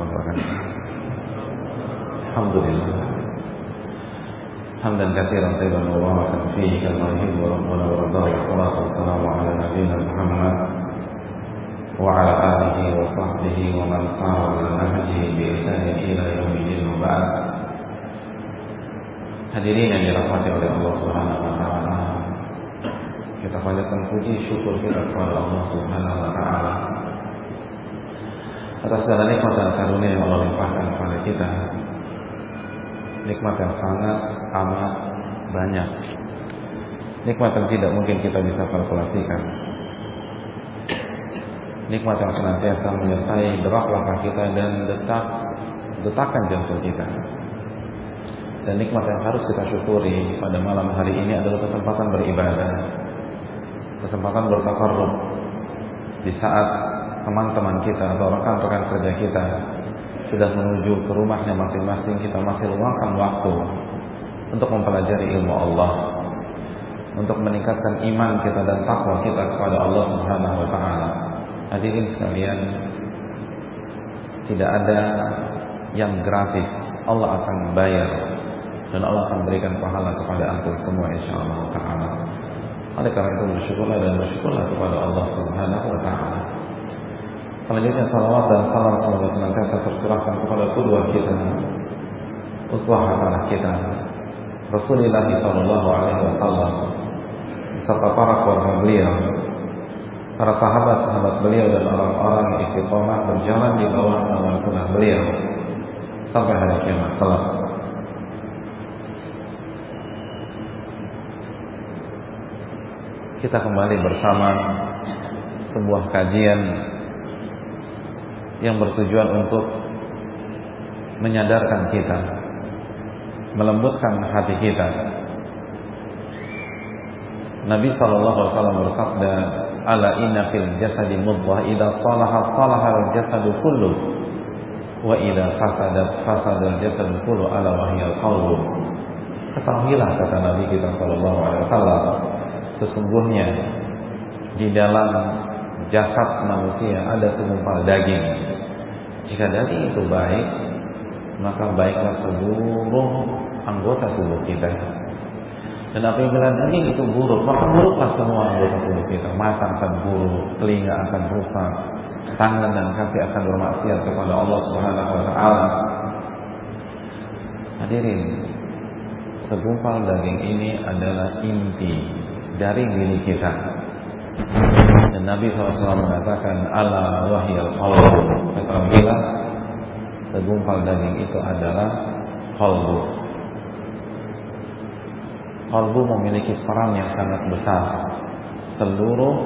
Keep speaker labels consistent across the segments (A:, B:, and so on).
A: Wabarakatuh. Alhamdulillah. Hamdan katsiran tayyiban mubarakan fihi kama yuhibbu rabbuna wa yarda. Wassalatu wassalamu ala nabiyyina Muhammad wa ala alihi wa sahbihi wa man sara ala nahjihi bi ihsan ila yaumil wa ba'd. Hadirin yang dirahmati oleh Allah Subhanahu wa taala. Kita panjatkan puji syukur kita kepada Allah Subhanahu wa taala atas segala nikmat dan karunia yang Allah limpahkan kepada kita. Nikmat yang sangat amat banyak. Nikmat yang tidak mungkin kita bisa kalkulasikan. Nikmat yang senantiasa menyertai derak langkah kita dan detak detakan jantung kita. Dan nikmat yang harus kita syukuri pada malam hari ini adalah kesempatan beribadah. Kesempatan bertakarrub di saat teman-teman kita atau rekan-rekan kerja kita sudah menuju ke rumahnya masing-masing kita masih luangkan waktu untuk mempelajari ilmu Allah untuk meningkatkan iman kita dan takwa kita kepada Allah Subhanahu wa taala. Hadirin sekalian, tidak ada yang gratis. Allah akan membayar dan Allah akan berikan pahala kepada antum semua insyaallah taala. Oleh karena itu bersyukurlah dan bersyukurlah kepada Allah Subhanahu wa taala. Selanjutnya salawat dan salam semoga senantiasa tercurahkan kepada kedua kita uswah hasanah kita Rasulullah sallallahu alaihi wasallam beserta para keluarga beliau para sahabat-sahabat beliau dan orang-orang yang istiqomah berjalan di bawah naungan sunnah beliau sampai hari kiamat kelak. Kita kembali bersama sebuah kajian yang bertujuan untuk menyadarkan kita, melembutkan hati kita. Nabi sallallahu alaihi wasallam bersabda, "Ala inna fil jasadi mudghah idza salaha salaha al jasadu kullu wa idza fasada fasada al jasadu kullu ala wa hiya qalbu." Ketahuilah kata Nabi kita sallallahu alaihi wasallam, sesungguhnya di dalam jasad manusia ada segumpal daging jika daging itu baik, maka baiklah seluruh anggota tubuh kita. Dan apabila daging itu buruk, maka buruklah semua anggota tubuh kita. Mata akan buruk, telinga akan rusak, tangan dan kaki akan bermaksiat kepada Allah Subhanahu wa taala. Hadirin, segumpal daging ini adalah inti dari diri kita. Dan Nabi SAW mengatakan ala wahyal qalbu. Ketahuilah segumpal daging itu adalah qalbu. Qalbu memiliki peran yang sangat besar. Seluruh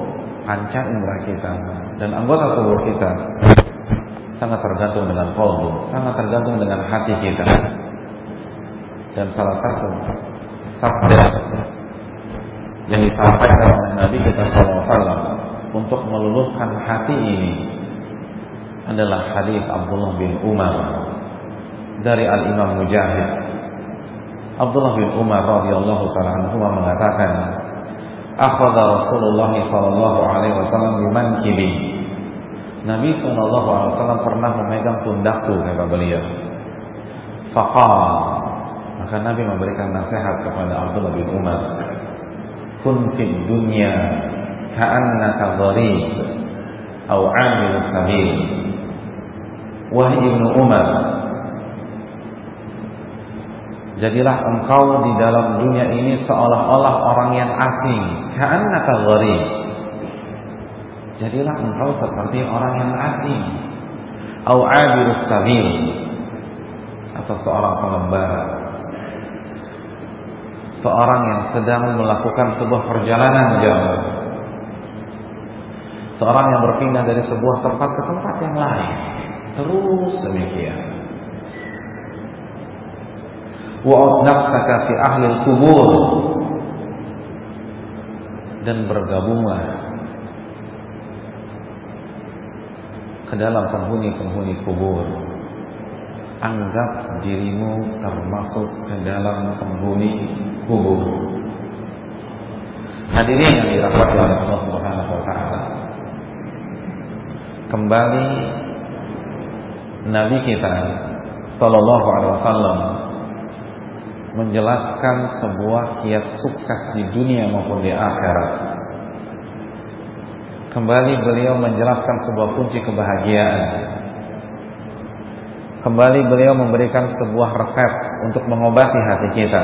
A: panca indera kita dan anggota tubuh kita sangat tergantung dengan qalbu, sangat tergantung dengan hati kita. Dan salah satu sabda yang disampaikan oleh Nabi kita SAW untuk meluluhkan hati ini adalah hadis Abdullah bin Umar dari Al Imam Mujahid. Abdullah bin Umar radhiyallahu taala anhu mengatakan, "Akhadha Rasulullah sallallahu alaihi wasallam bimankibi." Nabi sallallahu alaihi wasallam pernah memegang pundakku kata beliau. Faqal maka Nabi memberikan nasihat kepada Abdullah bin Umar kun fid dunya ka'annaka gharib atau amil sabil. Wahai ibnu Umar jadilah engkau di dalam dunia ini seolah-olah orang yang asing ka'annaka gharib. Jadilah engkau seperti orang yang asing atau amil sabil atau seorang pengembara seorang yang sedang melakukan sebuah perjalanan jauh. Seorang yang berpindah dari sebuah tempat ke tempat yang lain. Terus demikian. Wa'ud nafsaka fi ahli kubur dan bergabunglah ke dalam penghuni-penghuni kubur anggap dirimu termasuk ke dalam penghuni kubur. Hadirin yang dirahmati oleh Allah Subhanahu wa taala. Kembali Nabi kita Sallallahu Alaihi Wasallam menjelaskan sebuah kiat sukses di dunia maupun di akhirat. Kembali beliau menjelaskan sebuah kunci kebahagiaan. Kembali beliau memberikan sebuah resep untuk mengobati hati kita.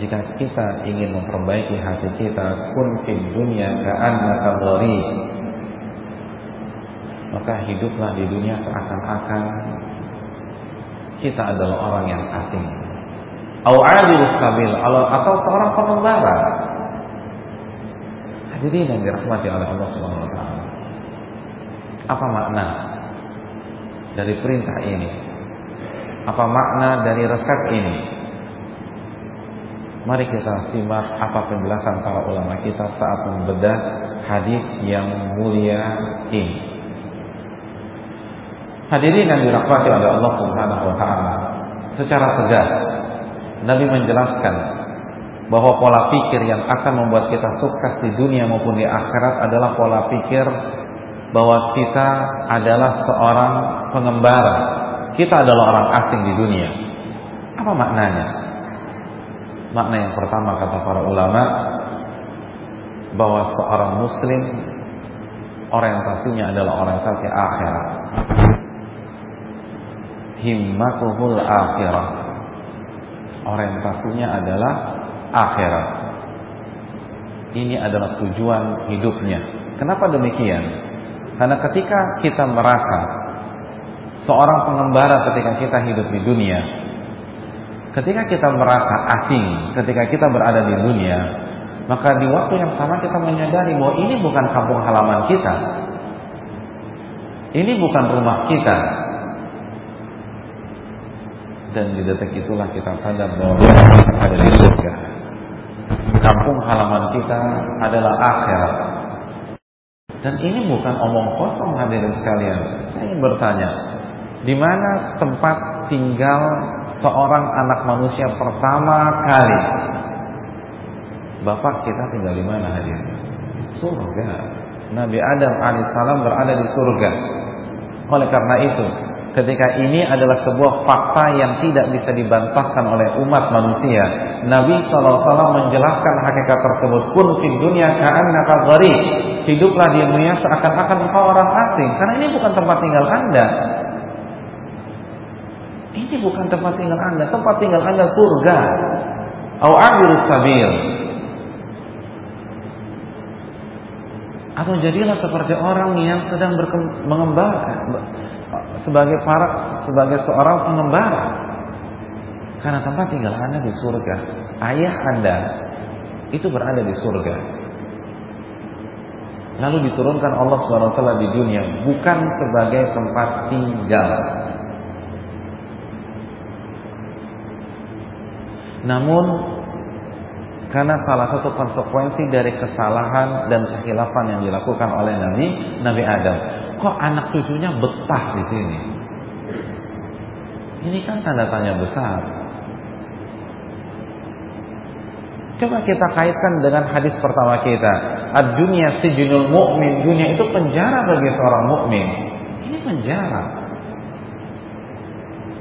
A: Jika kita ingin memperbaiki hati kita, kun fid dunya ka'annaka gharib. Maka hiduplah di dunia seakan-akan kita adalah orang yang asing. Au sabil atau seorang pengembara. Hadirin yang dirahmati oleh Allah Subhanahu wa taala. Apa makna dari perintah ini? Apa makna dari resep ini? Mari kita simak apa penjelasan para ulama kita saat membedah hadis yang mulia ini. Hadirin yang dirahmati oleh Allah Subhanahu wa taala. Secara tegas Nabi menjelaskan bahwa pola pikir yang akan membuat kita sukses di dunia maupun di akhirat adalah pola pikir bahwa kita adalah seorang pengembara. Kita adalah orang asing di dunia. Apa maknanya? Makna yang pertama kata para ulama bahwa seorang muslim orientasinya adalah orientasi akhirat himmatuhul akhirah. Orientasinya adalah akhirat. Ini adalah tujuan hidupnya. Kenapa demikian? Karena ketika kita merasa seorang pengembara ketika kita hidup di dunia, ketika kita merasa asing, ketika kita berada di dunia, maka di waktu yang sama kita menyadari bahwa ini bukan kampung halaman kita. Ini bukan rumah kita dan di detik itulah kita sadar bahwa kita ada di surga. Kampung halaman kita adalah akhirat. Dan ini bukan omong kosong hadirin sekalian. Saya ingin bertanya, di mana tempat tinggal seorang anak manusia pertama kali? Bapak kita tinggal di mana hadirin? Surga. Nabi Adam alaihissalam berada di surga. Oleh karena itu, ketika ini adalah sebuah fakta yang tidak bisa dibantahkan oleh umat manusia. Nabi SAW menjelaskan hakikat tersebut. Kun fid dunia ka'annaka gharib. Hiduplah di dunia seakan-akan engkau orang asing. Karena ini bukan tempat tinggal Anda. Ini bukan tempat tinggal Anda. Tempat tinggal Anda surga. Au sabil. Atau jadilah seperti orang yang sedang mengembangkan sebagai para sebagai seorang pengembara. Karena tempat tinggal Anda di surga. Ayah Anda itu berada di surga. Lalu diturunkan Allah SWT di dunia bukan sebagai tempat tinggal. Namun karena salah satu konsekuensi dari kesalahan dan kehilafan yang dilakukan oleh Nabi Nabi Adam kok anak cucunya betah di sini? Ini kan tanda tanya besar. Coba kita kaitkan dengan hadis pertama kita. Ad-dunya sijnul mu'min. Dunia itu penjara bagi seorang mukmin. Ini penjara.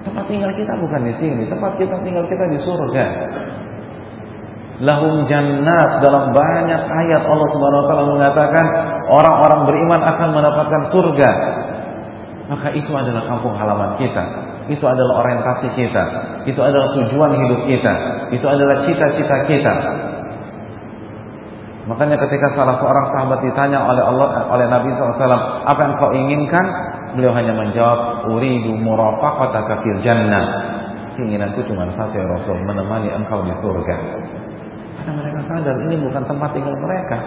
A: Tempat tinggal kita bukan di sini. Tempat kita tinggal kita di surga lahum jannat dalam banyak ayat Allah Subhanahu wa taala mengatakan orang-orang beriman akan mendapatkan surga. Maka itu adalah kampung halaman kita. Itu adalah orientasi kita. Itu adalah tujuan hidup kita. Itu adalah cita-cita kita. Makanya ketika salah seorang sahabat ditanya oleh Allah oleh Nabi SAW, apa yang kau inginkan? Beliau hanya menjawab, uridu murafaqataka fil jannah. Keinginanku cuma satu ya Rasul, menemani engkau di surga. Karena mereka sadar ini bukan tempat tinggal mereka.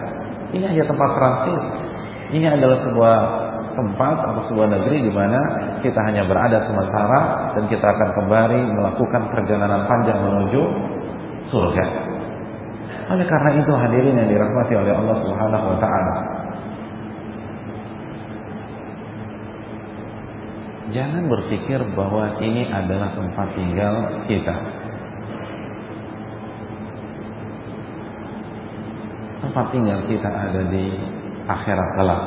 A: Ini hanya tempat transit. Ini adalah sebuah tempat atau sebuah negeri di mana kita hanya berada sementara dan kita akan kembali melakukan perjalanan panjang menuju surga. Oleh karena itu hadirin yang dirahmati oleh Allah Subhanahu wa taala. Jangan berpikir bahwa ini adalah tempat tinggal kita. tempat tinggal kita ada di akhirat kelak.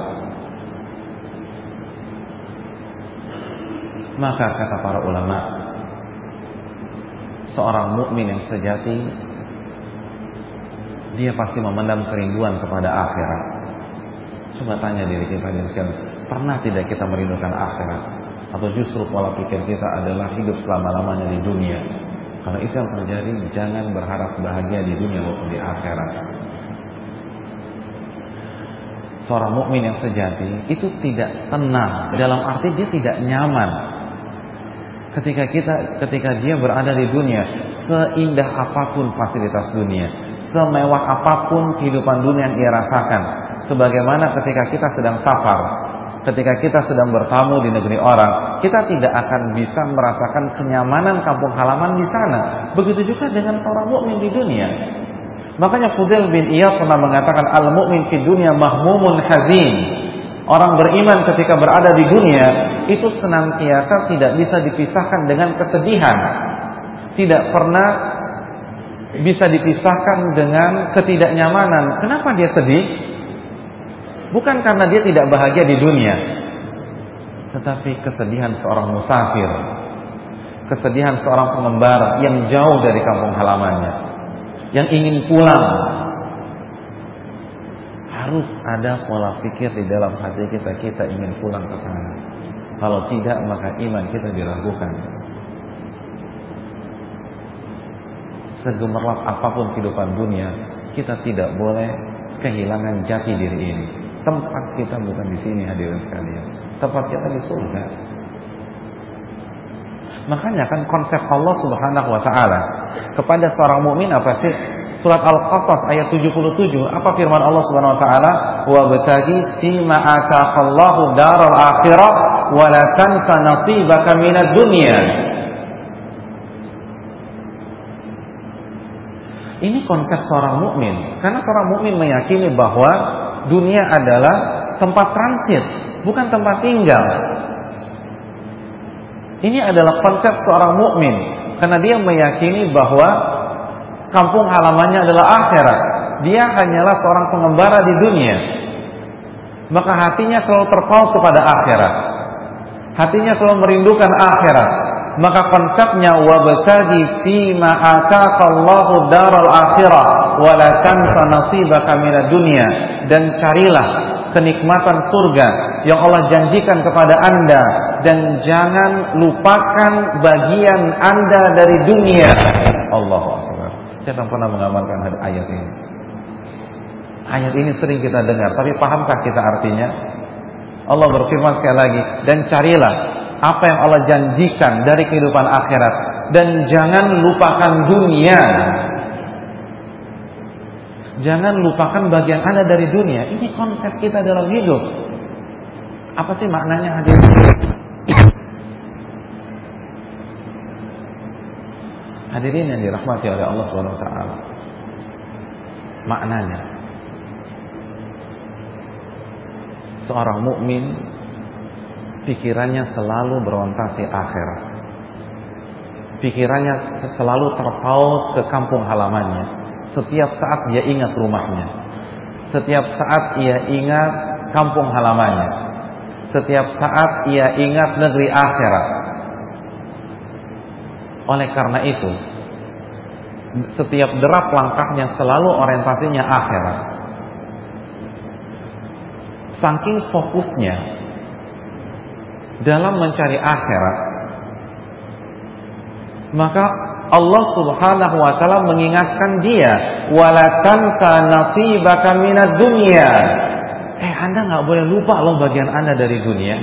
A: Maka kata para ulama, seorang mukmin yang sejati dia pasti memendam kerinduan kepada akhirat. Coba tanya diri kita pernah tidak kita merindukan akhirat? Atau justru pola pikir kita adalah hidup selama-lamanya di dunia? Kalau itu yang terjadi, jangan berharap bahagia di dunia maupun di akhirat. Seorang mukmin yang sejati itu tidak tenang, dalam arti dia tidak nyaman. Ketika kita ketika dia berada di dunia, seindah apa pun fasilitas dunia, semewah apa pun kehidupan dunia yang ia rasakan, sebagaimana ketika kita sedang safar, ketika kita sedang bertamu di negeri orang, kita tidak akan bisa merasakan kenyamanan kampung halaman di sana. Begitu juga dengan seorang mukmin di dunia. Makanya Fudail bin Iyad pernah mengatakan al-mu'min di dunia mahmumun hazin. Orang beriman ketika berada di dunia itu senantiasa tidak bisa dipisahkan dengan kesedihan. Tidak pernah bisa dipisahkan dengan ketidaknyamanan. Kenapa dia sedih? Bukan karena dia tidak bahagia di dunia, tetapi kesedihan seorang musafir, kesedihan seorang pengembara yang jauh dari kampung halamannya, yang ingin pulang. Harus ada pola pikir di dalam hati kita, kita ingin pulang ke sana. Kalau tidak, maka iman kita diragukan. Segemerlap apa pun kehidupan dunia, kita tidak boleh kehilangan jati diri ini. Tempat kita bukan di sini hadirin sekalian. Tempat kita di surga. Makanya kan konsep Allah Subhanahu wa taala kepada seorang mukmin apa sih? Surat Al-Qasas ayat 77, apa firman Allah Subhanahu wa taala? Wa batagi fima ataqallahu daral akhirah wa la tansa nasibaka minad dunya. Ini konsep seorang mukmin, karena seorang mukmin meyakini bahwa dunia adalah tempat transit, bukan tempat tinggal. Ini adalah konsep seorang mukmin karena dia meyakini bahwa kampung halamannya adalah akhirat. Dia hanyalah seorang pengembara di dunia. Maka hatinya selalu terpaut kepada akhirat. Hatinya selalu merindukan akhirat. Maka konsepnya wabtagi fi ma ataqallahu daral akhirah wa la tansa nasibaka minad dunya dan carilah kenikmatan surga yang Allah janjikan kepada Anda dan jangan lupakan bagian Anda dari dunia. Allahu akbar. Siapa yang pernah mengamalkan ayat ini? Ayat ini sering kita dengar, tapi pahamkah kita artinya? Allah berfirman sekali lagi, dan carilah apa yang Allah janjikan dari kehidupan akhirat dan jangan lupakan dunia. Jangan lupakan bagian Anda dari dunia. Ini konsep kita dalam hidup. Apa sih maknanya hadir? Hadirin yang dirahmati oleh Allah Subhanahu wa taala. Maknanya seorang mukmin pikirannya selalu berorientasi akhirat. Pikirannya selalu terpaut ke kampung halamannya. Setiap saat dia ingat rumahnya. Setiap saat ia ingat kampung halamannya. Setiap saat ia ingat negeri akhirat. Oleh karena itu, setiap derap langkahnya selalu orientasinya akhirat. Saking fokusnya dalam mencari akhirat, maka Allah Subhanahu wa taala mengingatkan dia, "Wala tansa nasibaka minad dunya." Eh, Anda nggak boleh lupa loh bagian Anda dari dunia.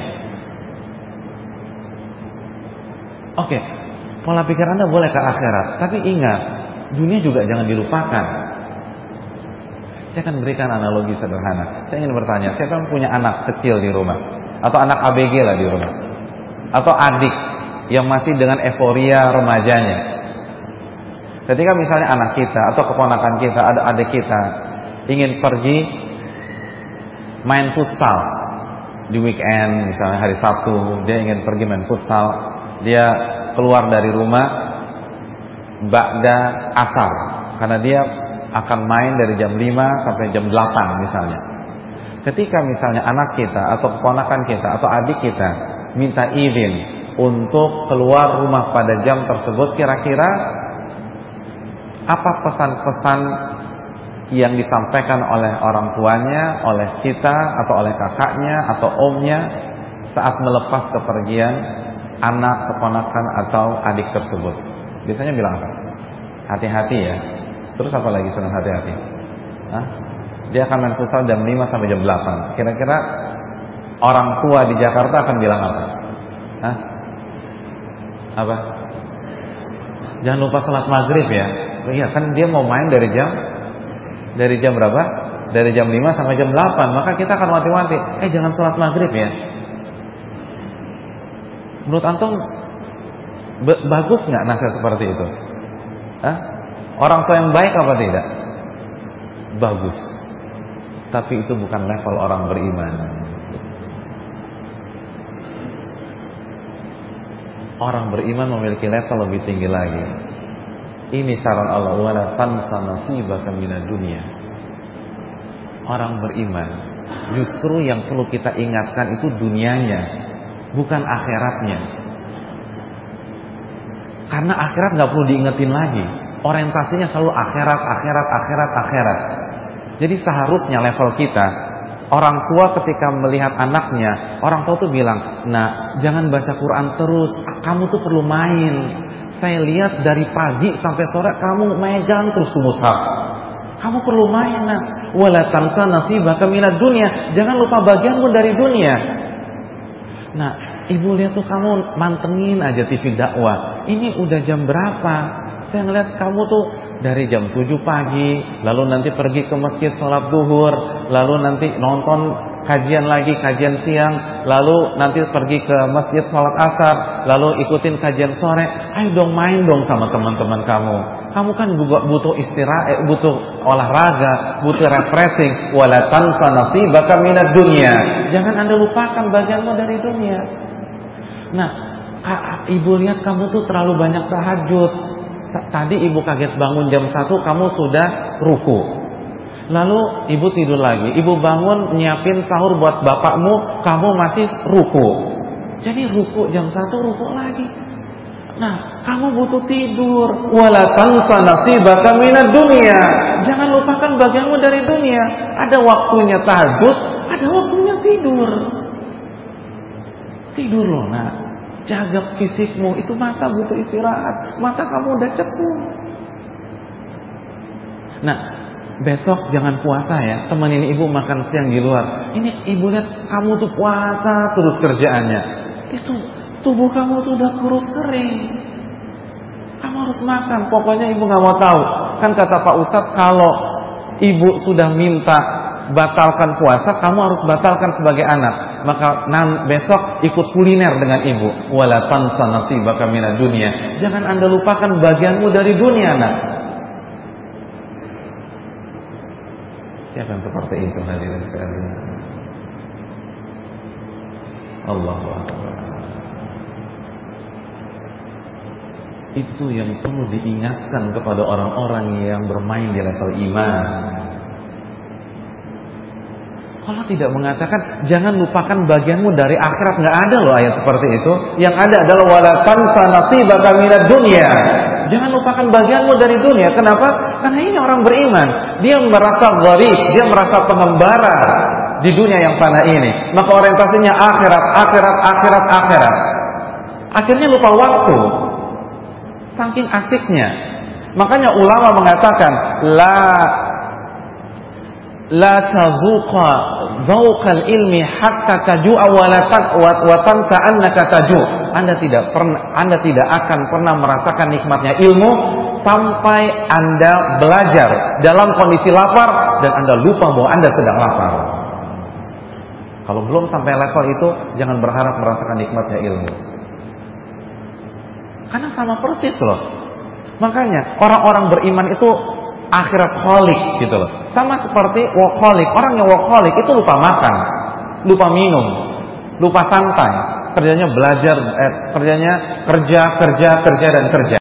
A: Oke, pola pikir Anda boleh ke akhirat, tapi ingat, dunia juga jangan dilupakan. Saya akan berikan analogi sederhana. Saya ingin bertanya, siapa yang punya anak kecil di rumah? Atau anak ABG lah di rumah? Atau adik yang masih dengan euforia remajanya? Ketika misalnya anak kita atau keponakan kita, ada adik kita ingin pergi main futsal di weekend, misalnya hari Sabtu, dia ingin pergi main futsal, dia keluar dari rumah ba'da asar karena dia akan main dari jam 5 sampai jam 8 misalnya. Ketika misalnya anak kita atau keponakan kita atau adik kita minta izin untuk keluar rumah pada jam tersebut kira-kira apa pesan-pesan yang disampaikan oleh orang tuanya, oleh kita atau oleh kakaknya atau omnya saat melepas kepergian anak, keponakan atau adik tersebut. Biasanya bilang apa? Hati-hati ya. Terus apa lagi senang hati-hati? Dia akan main futsal jam 5 sampai jam 8. Kira-kira orang tua di Jakarta akan bilang apa? Hah? Apa? Jangan lupa sholat maghrib ya. Iya kan dia mau main dari jam dari jam berapa? Dari jam 5 sampai jam 8. Maka kita akan wanti-wanti, eh jangan sholat maghrib ya. Menurut antum bagus nggak nasihat seperti itu? Hah? Orang tua yang baik apa tidak? Bagus. Tapi itu bukan level orang beriman. Orang beriman memiliki level lebih tinggi lagi. Ini saran Allah wala tansa nasibaka minad dunia. Orang beriman justru yang perlu kita ingatkan itu dunianya, bukan akhiratnya. Karena akhirat nggak perlu diingetin lagi. Orientasinya selalu akhirat, akhirat, akhirat, akhirat. Jadi seharusnya level kita Orang tua ketika melihat anaknya Orang tua tuh bilang Nah jangan baca Quran terus Kamu tuh perlu main. Saya lihat dari pagi sampai sore Kamu megang terus mushaf. Kamu perlu main nah Wala tansa nasibaka minat dunia Jangan lupa bagianmu dari dunia. Nah ibu lihat tuh kamu mantengin aja TV dakwah. Ini udah jam berapa Saya ngeliat kamu tuh dari jam 7 pagi, lalu nanti pergi ke masjid sholat duhur, lalu nanti nonton kajian lagi, kajian siang, lalu nanti pergi ke masjid sholat asar, lalu ikutin kajian sore, ayo dong main dong sama teman-teman kamu. Kamu kan juga butuh istirahat, eh, butuh olahraga, butuh refreshing. Wala tansa nasibaka minad dunia. Jangan anda lupakan bagianmu dari dunia. Nah, ibu lihat kamu tuh terlalu banyak tahajud tadi ibu kaget bangun jam 1 kamu sudah ruku. Lalu ibu tidur lagi. Ibu bangun nyiapin sahur buat bapakmu, kamu masih ruku. Jadi ruku jam 1 ruku lagi. Nah, kamu butuh tidur. Wala tansa nasibaka minad dunia. Jangan lupakan bagianmu dari dunia. Ada waktunya tahajud, ada waktunya tidur. Tidur loh, nah. Jaga fisikmu, itu mata butuh istirahat. Mata kamu udah cepu. Nah, besok jangan puasa ya. Temenin ibu makan siang di luar. Ini ibu lihat kamu tuh puasa terus kerjaannya. Itu tubuh kamu tuh udah kurus kering. Kamu harus makan. Pokoknya ibu nggak mau tahu. Kan kata Pak Ustadz kalau ibu sudah minta batalkan puasa, kamu harus batalkan sebagai anak. Maka nan, besok ikut kuliner dengan ibu. Wala tansa nasibaka minad dunia. Jangan Anda lupakan bagianmu dari dunia, nak. Siapa yang seperti itu hadirin sekalian? Allahu. Itu yang perlu diingatkan kepada orang-orang yang bermain di level iman. Allah tidak mengatakan jangan lupakan bagianmu dari akhirat nggak ada loh ayat seperti itu. Yang ada adalah walatan sanasi nasibaka minad dunia. Jangan lupakan bagianmu dari dunia. Kenapa? Karena ini orang beriman. Dia merasa gharib, dia merasa pengembara di dunia yang fana ini. Maka orientasinya akhirat, akhirat, akhirat, akhirat. Akhirnya lupa waktu. Saking asiknya. Makanya ulama mengatakan la la tazuqa dzauqal ilmi hatta tajua wa la wa tansa annaka taju. Anda tidak pernah Anda tidak akan pernah merasakan nikmatnya ilmu sampai Anda belajar dalam kondisi lapar dan Anda lupa bahwa Anda sedang lapar. Kalau belum sampai level itu jangan berharap merasakan nikmatnya ilmu. Karena sama persis loh. Makanya orang-orang beriman itu akhirat holik gitu loh. Sama seperti workaholic. Orang yang workaholic itu lupa makan, lupa minum, lupa santai. Kerjanya belajar, eh, kerjanya kerja, kerja, kerja dan kerja.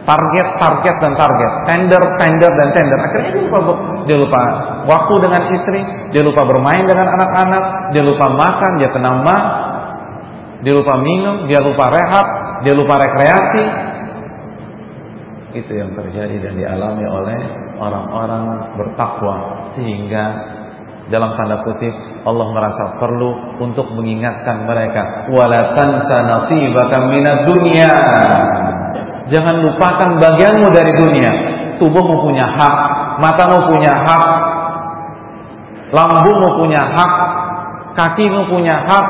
A: Target, target dan target. Tender, tender dan tender. Akhirnya dia lupa dia lupa waktu dengan istri, dia lupa bermain dengan anak-anak, dia lupa makan, dia kena mah. dia lupa minum, dia lupa rehat, dia lupa rekreasi. Itu yang terjadi dan dialami oleh orang-orang bertakwa. Sehingga dalam tanda kutip Allah merasa perlu untuk mengingatkan mereka. Wala tansa nasibaka minad dunya. Jangan lupakan bagianmu dari dunia. Tubuhmu punya hak matamu punya hak lambungmu punya hak kakimu punya hak.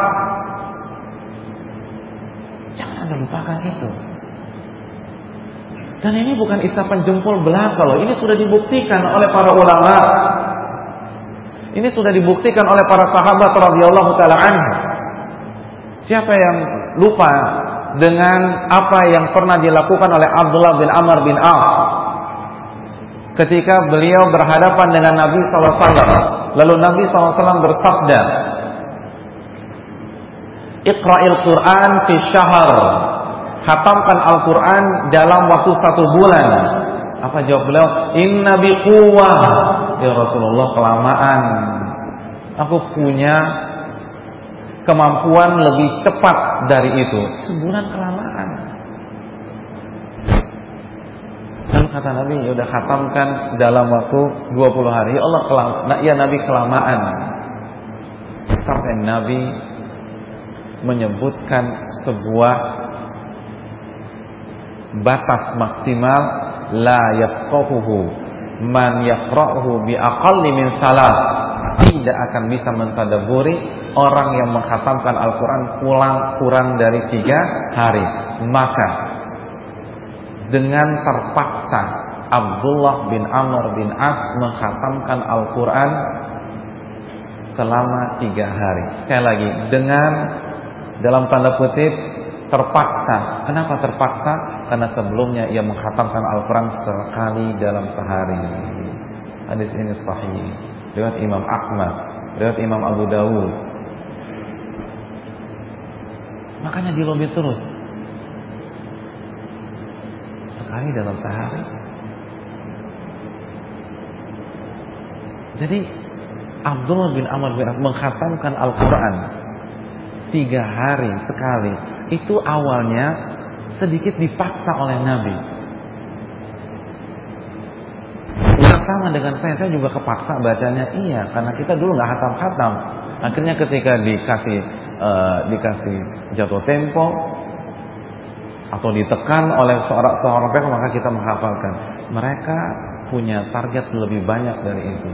A: Jangan lupakan itu dan ini bukan isapan jempol belaka loh ini sudah dibuktikan oleh para ulama ini sudah dibuktikan oleh para sahabat radhiyallahu taala anhu. Siapa yang lupa dengan apa yang pernah dilakukan oleh Abdullah bin Amr bin Auf ketika beliau berhadapan dengan Nabi SAW. Lalu Nabi SAW bersabda, Iqra'il Quran fi syahr. Hatamkan Al-Quran dalam waktu satu bulan. Apa jawab beliau? Inna bi quwwah. Ya Rasulullah kelamaan. Aku punya kemampuan lebih cepat dari itu. Sebulan kelamaan. Lalu kata Nabi, ya udah khatamkan dalam waktu 20 hari. Ya Allah kelam, nah, ya Nabi kelamaan. Sampai Nabi menyebutkan sebuah batas maksimal la yafqahuhu. Man yaqra'uhu bi aqalli min salat. Tidak akan bisa mentadaburi orang yang menghatamkan Al-Quran pulang kurang dari tiga hari. Maka dengan terpaksa Abdullah bin Amr bin As menghatamkan Al-Quran selama tiga hari. Sekali lagi dengan dalam tanda kutip terpaksa kenapa terpaksa karena sebelumnya ia menghatamkan Al-Quran sekali dalam sehari. Hadis ini sahih. Lewat Imam Ahmad, lewat Imam Abu Dawud. Makanya dilobi terus. Sekali dalam sehari. Jadi Abdullah bin Amr bin menghatamkan Al-Quran tiga hari sekali. Itu awalnya sedikit dipaksa oleh Nabi. sama dengan saya, saya juga kepaksa bacanya iya, karena kita dulu nggak hatam-hatam. Akhirnya ketika dikasih uh, dikasih jatuh tempo atau ditekan oleh seorang seorang pihak maka kita menghafalkan. Mereka punya target lebih banyak dari itu.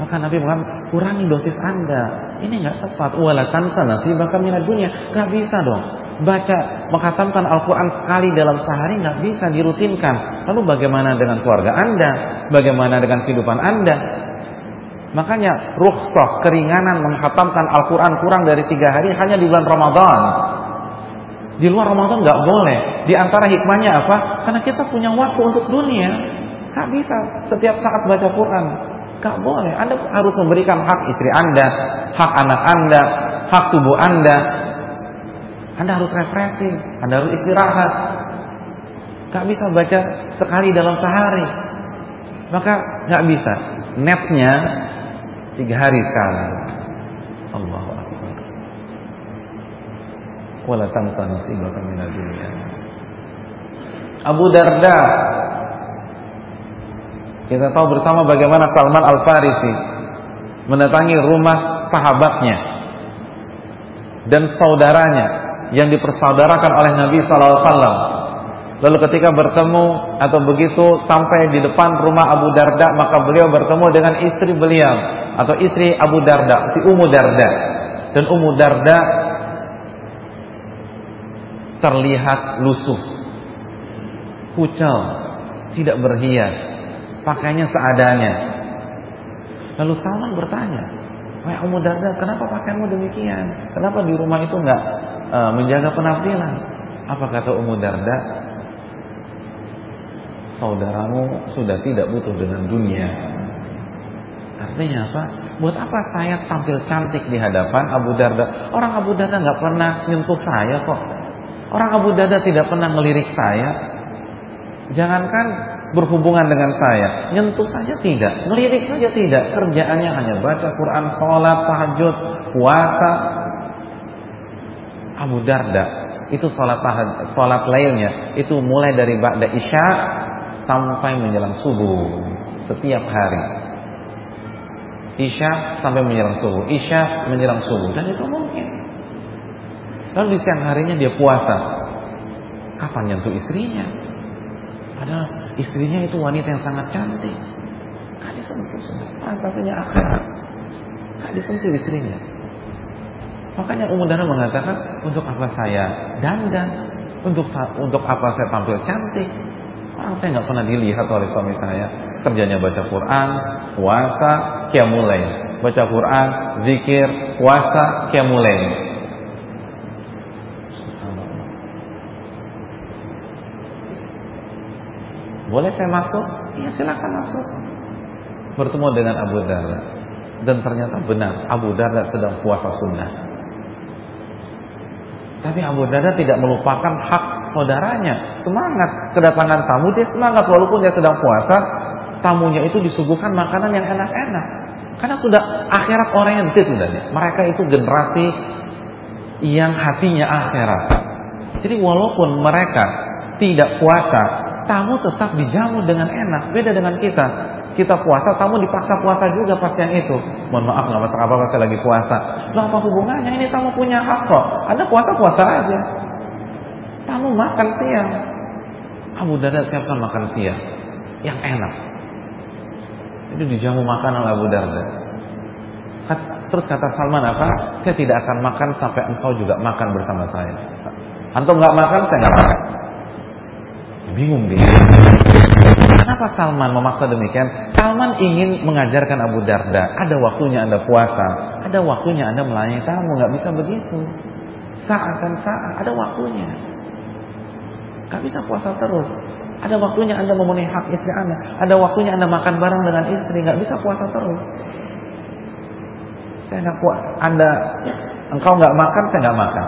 A: Maka Nabi mengatakan kurangi dosis Anda. Ini nggak tepat. Wala tansa bahkan minat dunia. Nggak bisa dong baca menghatamkan Al-Quran sekali dalam sehari nggak bisa dirutinkan. Lalu bagaimana dengan keluarga Anda? Bagaimana dengan kehidupan Anda? Makanya rukhsah keringanan menghatamkan Al-Quran kurang dari tiga hari hanya di bulan Ramadan. Di luar Ramadan nggak boleh. Di antara hikmahnya apa? Karena kita punya waktu untuk dunia. Gak bisa setiap saat baca Quran. Gak boleh. Anda harus memberikan hak istri Anda, hak anak Anda, hak tubuh Anda, anda harus refreshing, Anda harus istirahat. Gak bisa baca sekali dalam sehari. Maka gak bisa. Netnya tiga hari sekali. Allah Akbar. Wala minal dunia. Abu Darda kita tahu bersama bagaimana Salman Al-Farisi mendatangi rumah sahabatnya dan saudaranya yang dipersaudarakan oleh Nabi SAW. Lalu ketika bertemu atau begitu sampai di depan rumah Abu Darda, maka beliau bertemu dengan istri beliau atau istri Abu Darda, si Ummu Darda. Dan Ummu Darda terlihat lusuh, kucel, tidak berhias, pakainya seadanya. Lalu Salman bertanya, Wahai Ummu Darda, kenapa pakaianmu demikian? Kenapa di rumah itu enggak uh, menjaga penampilan. Apa kata Ummu Darda? Saudaramu sudah tidak butuh dengan dunia. Artinya apa? Buat apa saya tampil cantik di hadapan Abu Darda? Orang Abu Darda nggak pernah nyentuh saya kok. Orang Abu Darda tidak pernah ngelirik saya. Jangankan berhubungan dengan saya, nyentuh saja tidak, ngelirik saja tidak. Kerjaannya hanya baca Quran, sholat, tahajud, puasa, Abu Darda itu sholat sholat lainnya itu mulai dari ba'da isya sampai menjelang subuh setiap hari. Isya sampai menjelang subuh, Isya menjelang subuh dan itu mungkin. Lalu di siang harinya dia puasa. Kapan nyentuh istrinya? Padahal istrinya itu wanita yang sangat cantik. Gak disentuh semua. Fantasinya akhirat. Gak disentuh istrinya. Makanya Ummu Dana mengatakan, untuk apa saya dandan? Untuk untuk apa saya tampil cantik? Orang saya nggak pernah dilihat oleh suami saya. Kerjanya baca Quran, puasa, kiamulain. Baca Quran, zikir, puasa, kiamulain. Boleh saya masuk? Iya silakan masuk. Bertemu dengan Abu Darda dan ternyata benar Abu Darda sedang puasa sunnah. Tapi Abu Darda tidak melupakan hak saudaranya. Semangat kedatangan tamu dia semangat walaupun dia sedang puasa. Tamunya itu disuguhkan makanan yang enak-enak. Karena sudah akhirat oriented sudah Mereka itu generasi yang hatinya akhirat. Jadi walaupun mereka tidak puasa, tamu tetap dijamu dengan enak. Beda dengan kita. Kita puasa, tamu dipaksa puasa juga pas yang itu. Mohon maaf nggak masak apa-apa saya lagi puasa. Loh apa hubungannya? Ini tamu punya hak kok. Anda puasa puasa aja. Tamu makan siang. Abu Darda siapkan makan siang yang enak. Itu dijamu makan oleh Abu Darda. Terus kata Salman apa? Saya tidak akan makan sampai engkau juga makan bersama saya. Antum nggak makan, saya nggak makan. Bingung dia. Kenapa Salman memaksa demikian? Salman ingin mengajarkan Abu Darda, ada waktunya Anda puasa, ada waktunya Anda melayani tamu, nggak bisa begitu. Saat dan saat, ada waktunya. Gak bisa puasa terus. Ada waktunya Anda memenuhi hak istri Anda, ada waktunya Anda makan bareng dengan istri, nggak bisa puasa terus. Saya nggak kuat. Anda, engkau nggak makan, saya nggak makan.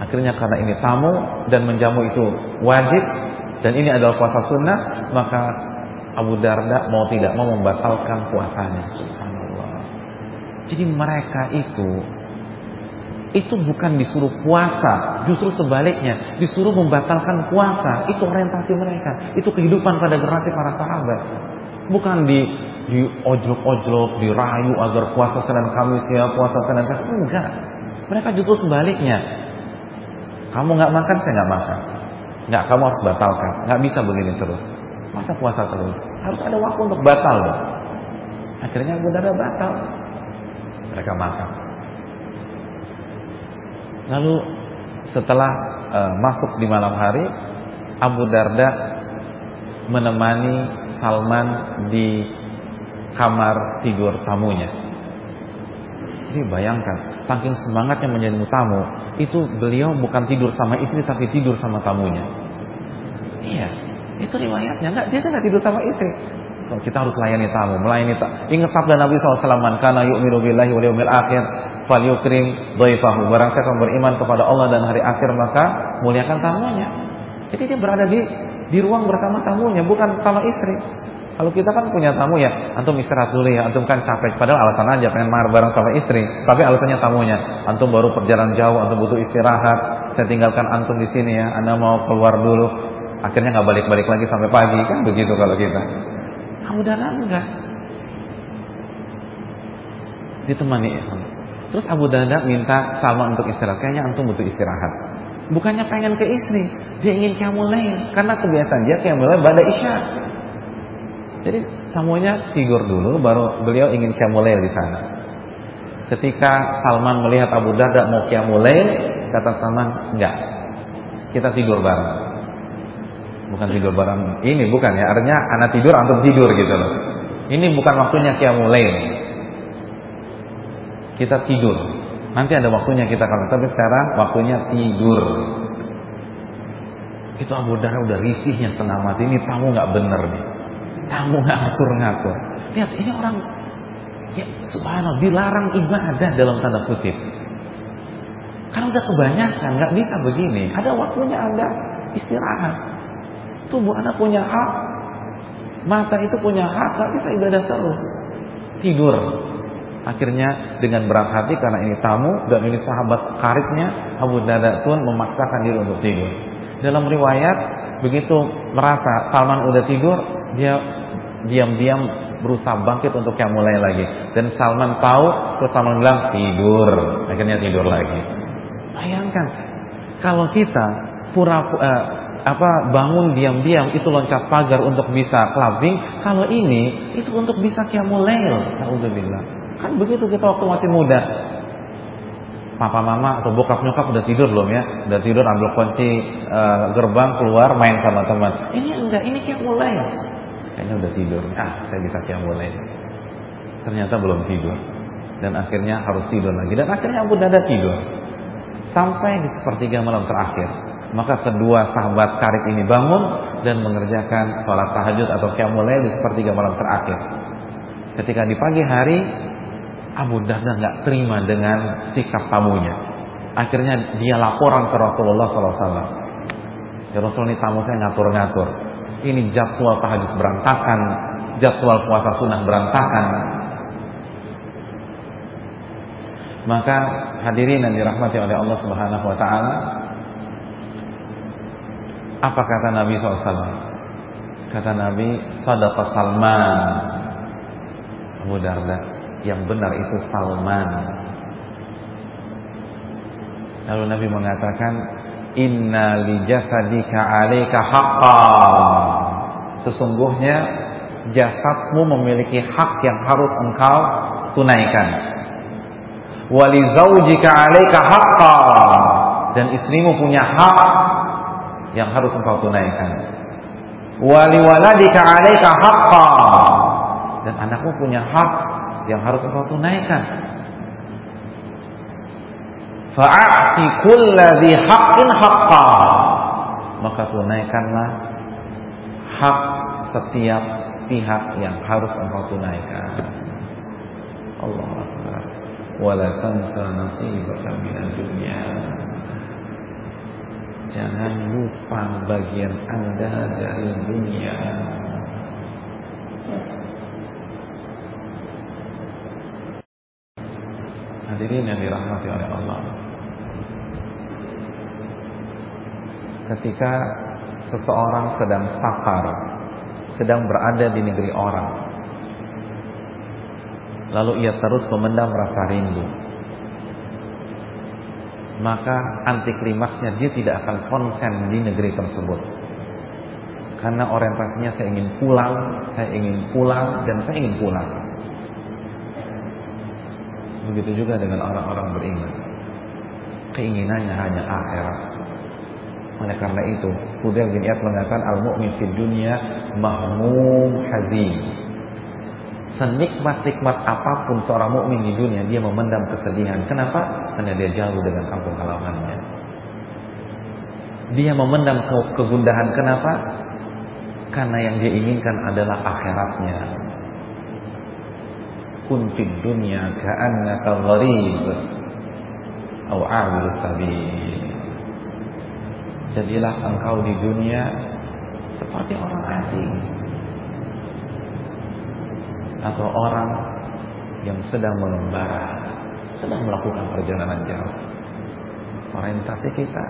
A: Akhirnya karena ini tamu dan menjamu itu wajib dan ini adalah puasa sunnah, maka Abu Darda mau tidak mau membatalkan puasanya. Subhanallah. Jadi mereka itu itu bukan disuruh puasa, justru sebaliknya disuruh membatalkan puasa. Itu orientasi mereka, itu kehidupan pada generasi para sahabat. Bukan di di ojlok-ojlok, dirayu agar puasa Senin Kamis ya, puasa Senin Kamis enggak. Mereka justru sebaliknya, kamu nggak makan, saya nggak makan. Nggak, kamu harus batalkan. Nggak bisa begini terus. Masa puasa terus? Harus ada waktu untuk batal dong. Akhirnya Abu Darda batal. Mereka makan. Lalu setelah uh, masuk di malam hari, Abu Darda menemani Salman di kamar tidur tamunya. Jadi bayangkan, saking semangatnya menjadi tamu, itu beliau bukan tidur sama istri tapi tidur sama tamunya. Iya, itu riwayatnya. Enggak, dia tidak tidur sama istri. Kita harus layani tamu, melayani tamu. Ingat sabda Nabi SAW, karena yu'minu billahi wal yawmil akhir, fal yukrim dhaifahu. Barang siapa beriman kepada Allah dan hari akhir maka muliakan tamunya. Jadi dia berada di di ruang bersama tamunya, bukan sama istri. Kalau kita kan punya tamu ya, antum istirahat dulu ya, antum kan capek. Padahal alasan aja pengen marah bareng sama istri, tapi alasannya tamunya. Antum baru perjalanan jauh, antum butuh istirahat. Saya tinggalkan antum di sini ya, anda mau keluar dulu. Akhirnya nggak balik-balik lagi sampai pagi kan begitu kalau kita. Kamu dan enggak. Ditemani Terus Abu Dada minta sama untuk istirahat. Kayaknya antum butuh istirahat. Bukannya pengen ke istri, dia ingin kamu lain. Karena kebiasaan dia kamu lain pada isya. Jadi tamunya tidur dulu baru beliau ingin qiyamulail di sana. Ketika Salman melihat Abu Darda mau qiyamulail, kata Salman, "Enggak. Kita tidur bareng." Bukan tidur bareng. Ini bukan ya, artinya anak tidur antum tidur gitu loh. Ini bukan waktunya qiyamulail. Kita tidur. Nanti ada waktunya kita kalau tapi sekarang waktunya tidur. Itu Abu Darda udah risihnya setengah mati. Ini tamu nggak bener nih. Kamu ngatur-ngatur. Lihat ini orang ya subhanallah dilarang ibadah dalam tanda kutip. Karena udah kebanyakan, nggak bisa begini. Ada waktunya Anda istirahat. Tubuh Anda punya hak. Mata itu punya hak, nggak bisa ibadah terus. Tidur. Akhirnya dengan berat hati karena ini tamu dan ini sahabat karibnya, Abu Darda pun memaksakan diri untuk tidur. Dalam riwayat begitu merasa Salman udah tidur, dia diam-diam berusaha bangkit untuk yang mulai lagi. Dan Salman tahu, terus Salman bilang tidur, akhirnya tidur lagi. Bayangkan kalau kita pura, pura uh, apa bangun diam-diam itu loncat pagar untuk bisa clubbing, kalau ini itu untuk bisa kiamulail. Alhamdulillah. Kan begitu kita waktu masih muda. Papa mama atau bokap nyokap udah tidur belum ya? Udah tidur ambil kunci uh, gerbang keluar main sama teman. Ini enggak, ini kayak mulai. Kayaknya udah tidur. Ah, saya bisa kayak mulai. Ternyata belum tidur. Dan akhirnya harus tidur lagi. Dan akhirnya Abu Dada tidur. Sampai di sepertiga malam terakhir. Maka kedua sahabat karib ini bangun dan mengerjakan sholat tahajud atau qiyamul di sepertiga malam terakhir. Ketika di pagi hari Abu Darda nggak terima dengan sikap tamunya. Akhirnya dia laporan ke Rasulullah SAW. Ya Rasul ini tamu saya ngatur-ngatur. Ini jadwal tahajud berantakan, jadwal puasa sunnah berantakan. Maka hadirin yang dirahmati oleh Allah Subhanahu Wa Taala, apa kata Nabi SAW? Kata Nabi, Sadaqah Salman Abu Darda yang benar itu Salman. Lalu Nabi mengatakan, Inna li jasadika alaika haqqan. Sesungguhnya jasadmu memiliki hak yang harus engkau tunaikan. Wali zaujika alaika haqqan. Dan istrimu punya hak yang harus engkau tunaikan. Wali waladika alaika haqqan. Dan anakmu punya hak yang harus engkau tunaikan. Fa'ati kulladhi haqqin haqqa. Maka tunaikanlah hak setiap pihak yang harus engkau tunaikan. Allah Akbar. Wala tansa nasibaka minal dunya. Jangan lupa bagian Anda dari dunia. Hadirin yang dirahmati oleh Allah. Ketika seseorang sedang safar, sedang berada di negeri orang, lalu ia terus memendam rasa rindu, maka anti klimaksnya dia tidak akan konsen di negeri tersebut. Karena orientasinya saya ingin pulang, saya ingin pulang, dan saya ingin pulang. Begitu juga dengan orang-orang beriman. Keinginannya hanya akhirat. Oleh karena itu, Fudail bin Iyad mengatakan al-mu'min fi dunia mahmum hazin. Senikmat-nikmat apa pun seorang mukmin di dunia, dia memendam kesedihan. Kenapa? Karena dia jauh dengan kampung halamannya. Dia memendam ke kegundahan. Kenapa? Karena yang dia inginkan adalah akhiratnya kun fid dunya ka'annaka gharib atau abir sabil jadilah engkau di dunia seperti orang asing. Atau orang yang sedang mengembara sedang melakukan perjalanan jauh. Orientasi kita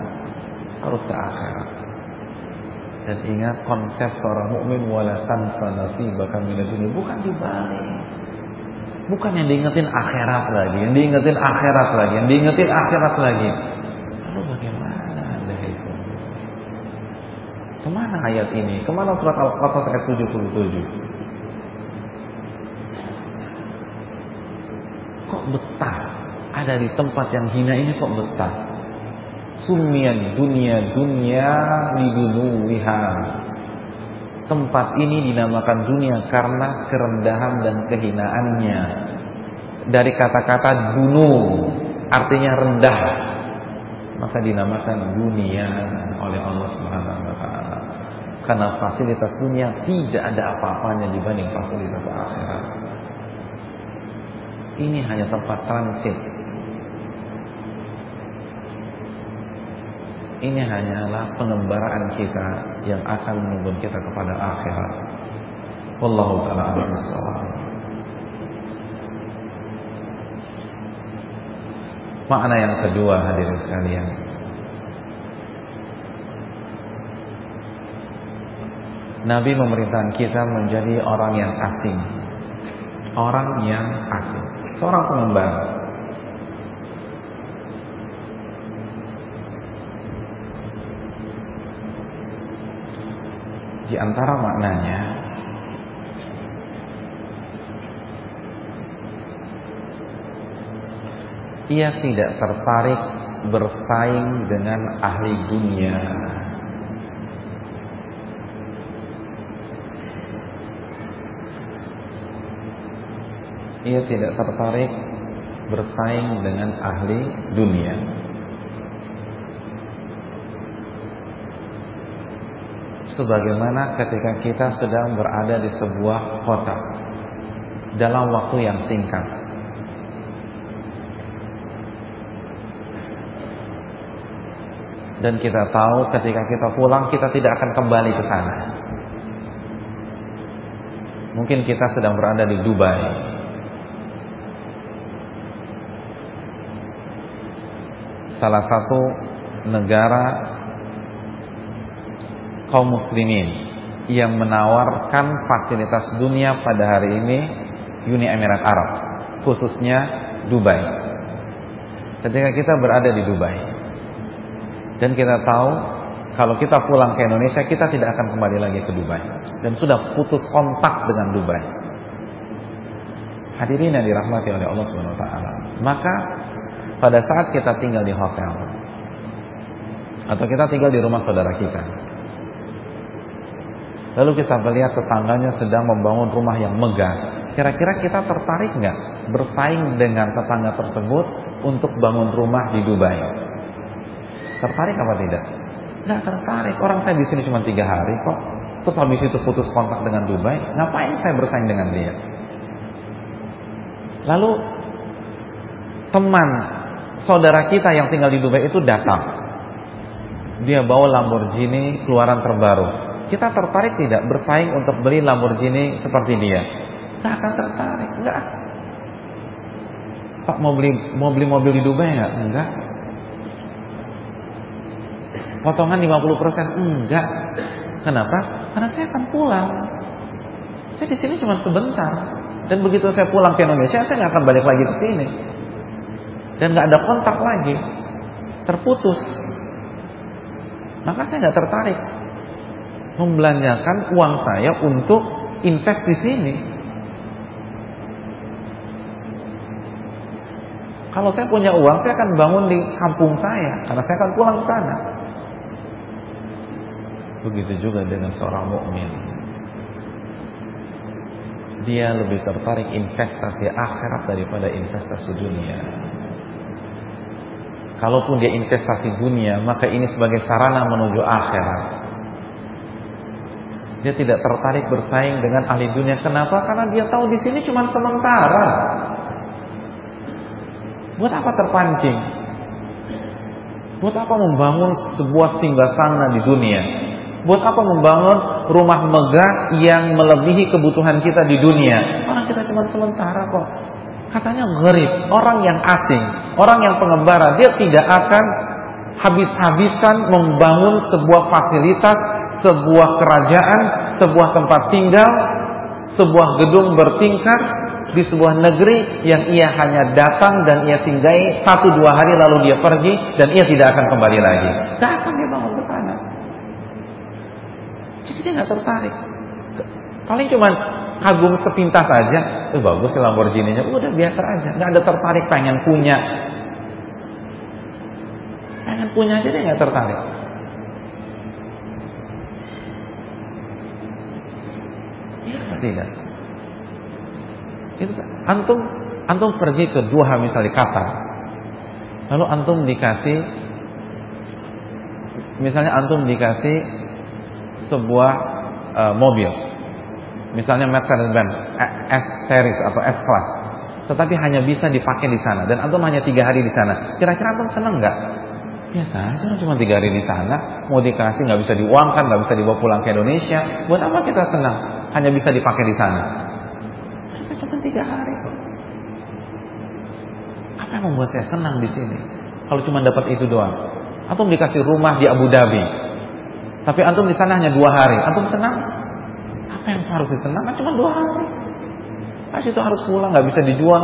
A: harus ke akhirat. Dan ingat konsep seorang mukmin wala tansa nasibaka minad dunia bukan dibalik Bukan yang diingetin akhirat lagi, yang diingetin akhirat lagi, yang diingetin akhirat lagi. Lalu bagaimana anda itu? Ke mana ayat ini? Ke mana surat Al-Qasas ayat 77? Kok betah? Ada di tempat yang hina ini kok betah? Sumian dunia dunia lidunuwiha tempat ini dinamakan dunia karena kerendahan dan kehinaannya. Dari kata-kata dunu artinya rendah, maka dinamakan dunia oleh Allah Subhanahu wa taala. Karena fasilitas dunia tidak ada apa-apanya dibanding fasilitas akhirat. Ini hanya tempat transit Ini hanyalah pengembaraan kita yang akan menuntun kita kepada akhirat. Wallahu taala a'lam Makna yang kedua hadirin sekalian. Nabi memerintahkan kita menjadi orang yang asing. Orang yang asing. Seorang pengembara. Di antara maknanya ia tidak tertarik bersaing dengan ahli dunia. Ia tidak tertarik bersaing dengan ahli dunia. Sebagaimana ketika kita sedang berada di sebuah kota dalam waktu yang singkat dan kita tahu ketika kita pulang kita tidak akan kembali ke sana. Mungkin kita sedang berada di Dubai. Salah satu negara kaum muslimin yang menawarkan fasilitas dunia pada hari ini Uni Emirat Arab, khususnya Dubai. Ketika kita berada di Dubai, dan kita tahu kalau kita pulang ke Indonesia kita tidak akan kembali lagi ke Dubai dan sudah putus kontak dengan Dubai. Hadirin yang dirahmati oleh Allah Subhanahu wa taala. Maka pada saat kita tinggal di hotel atau kita tinggal di rumah saudara kita. Lalu kita melihat tetangganya sedang membangun rumah yang megah. Kira-kira kita tertarik nggak bersaing dengan tetangga tersebut untuk bangun rumah di Dubai? Tertarik apa tidak? Nggak tertarik. Orang saya di sini cuma tiga hari kok. Terus habis itu putus kontak dengan Dubai. Ngapain saya bersaing dengan dia? Lalu teman saudara kita yang tinggal di Dubai itu datang. Dia bawa Lamborghini keluaran terbaru. Kita tertarik tidak bersaing untuk beli Lamborghini seperti dia? Nggak akan tertarik, nggak. Pak mau beli mau beli mobil di Dubai nggak? Enggak. Potongan 50% enggak. Kenapa? Karena saya akan pulang. Saya di sini cuma sebentar. Dan begitu saya pulang ke Indonesia, saya nggak akan balik lagi ke sini. Dan nggak ada kontak lagi. Terputus. Maka saya nggak tertarik membelanjakan uang saya untuk invest di sini. Kalau saya punya uang, saya akan bangun di kampung saya karena saya akan pulang ke sana. Begitu juga dengan seorang mukmin. Dia lebih tertarik investasi akhirat daripada investasi dunia. Kalaupun dia investasi dunia, maka ini sebagai sarana menuju akhirat. Dia tidak tertarik bersaing dengan ahli dunia. Kenapa? Karena dia tahu di sini cuma sementara. Buat apa terpancing? Buat apa membangun sebuah singgasana di dunia? Buat apa membangun rumah megah yang melebihi kebutuhan kita di dunia? Orang kita cuma sementara kok. Katanya gharib, orang yang asing, orang yang pengembara, dia tidak akan habis-habisan membangun sebuah fasilitas, sebuah kerajaan, sebuah tempat tinggal, sebuah gedung bertingkat di sebuah negeri yang ia hanya datang dan ia tinggali satu dua hari lalu dia pergi dan ia tidak akan kembali lagi. Gak akan dia bangun ke sana. Jadi dia nggak tertarik. Paling cuma kagum sepintas aja. Eh bagus sih Lamborghini-nya. Udah biasa aja. Nggak ada tertarik pengen punya. Pengen punya aja dia nggak tertarik. Iya tidak? Itu antum antum pergi ke dua misalnya Qatar. Lalu antum dikasih misalnya antum dikasih sebuah uh, mobil. Misalnya Mercedes-Benz S series atau S class. Tetapi hanya bisa dipakai di sana dan antum hanya tiga hari di sana. Kira-kira antum seneng nggak? Biasa aja cuma tiga hari di sana, mau dikasih nggak bisa diuangkan, nggak bisa dibawa pulang ke Indonesia. Buat apa kita senang? Hanya bisa dipakai di sana. Saya cuma tiga hari. Apa Apa yang membuat saya senang di sini? Kalau cuma dapat itu doang. Antum dikasih rumah di Abu Dhabi. Tapi antum di sana hanya dua hari. Antum senang? Apa yang harus disenangkan? Cuma dua hari. Pas itu harus pulang, nggak bisa dijual,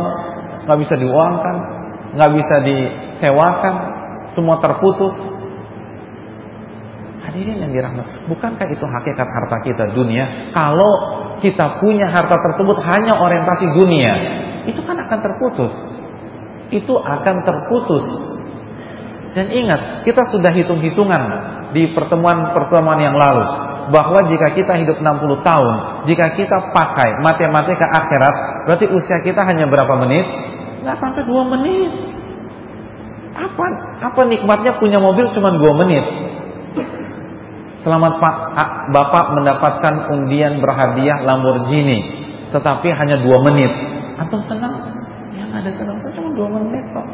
A: nggak bisa diuangkan, nggak bisa disewakan, semua terputus. Hadirin yang dirahmati, bukankah itu hakikat harta kita dunia? Kalau kita punya harta tersebut hanya orientasi dunia, itu kan akan terputus. Itu akan terputus. Dan ingat, kita sudah hitung-hitungan di pertemuan-pertemuan yang lalu bahwa jika kita hidup 60 tahun, jika kita pakai matematika akhirat, berarti usia kita hanya berapa menit? Nggak sampai 2 menit. Apa apa nikmatnya punya mobil cuma 2 menit? Selamat Pak, Bapak mendapatkan undian berhadiah Lamborghini, tetapi hanya 2 menit. Antum senang? Yang ada senang cuma 2 menit kok.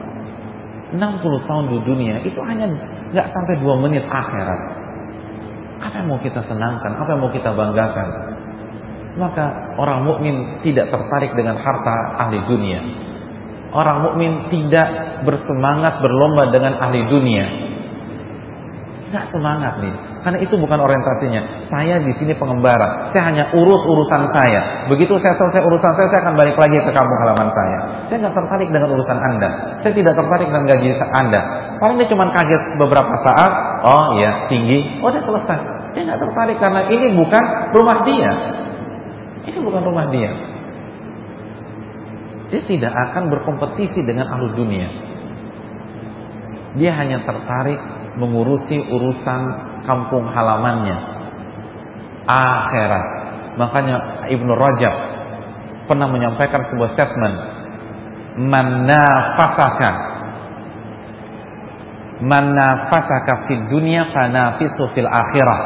A: 60 tahun di dunia itu hanya nggak sampai 2 menit akhirat. Apa yang mau kita senangkan? Apa yang mau kita banggakan? Maka orang mukmin tidak tertarik dengan harta ahli dunia. Orang mukmin tidak bersemangat berlomba dengan ahli dunia. Gak semangat nih, karena itu bukan orientasinya. Saya di sini pengembara, saya hanya urus urusan saya. Begitu saya selesai urusan saya, saya akan balik lagi ke kampung halaman saya. Saya nggak tertarik dengan urusan Anda. Saya tidak tertarik dengan gaji Anda. Paling dia cuma kaget beberapa saat. Oh iya, tinggi. Oh, udah selesai. Dia nggak tertarik karena ini bukan rumah dia. Ini bukan rumah dia. Dia tidak akan berkompetisi dengan ahlu dunia. Dia hanya tertarik mengurusi urusan kampung halamannya. Akhirat. Makanya Ibnu Rajab pernah menyampaikan sebuah statement. Manafasaka manafasaka fid dunia fanafisu fil akhirah.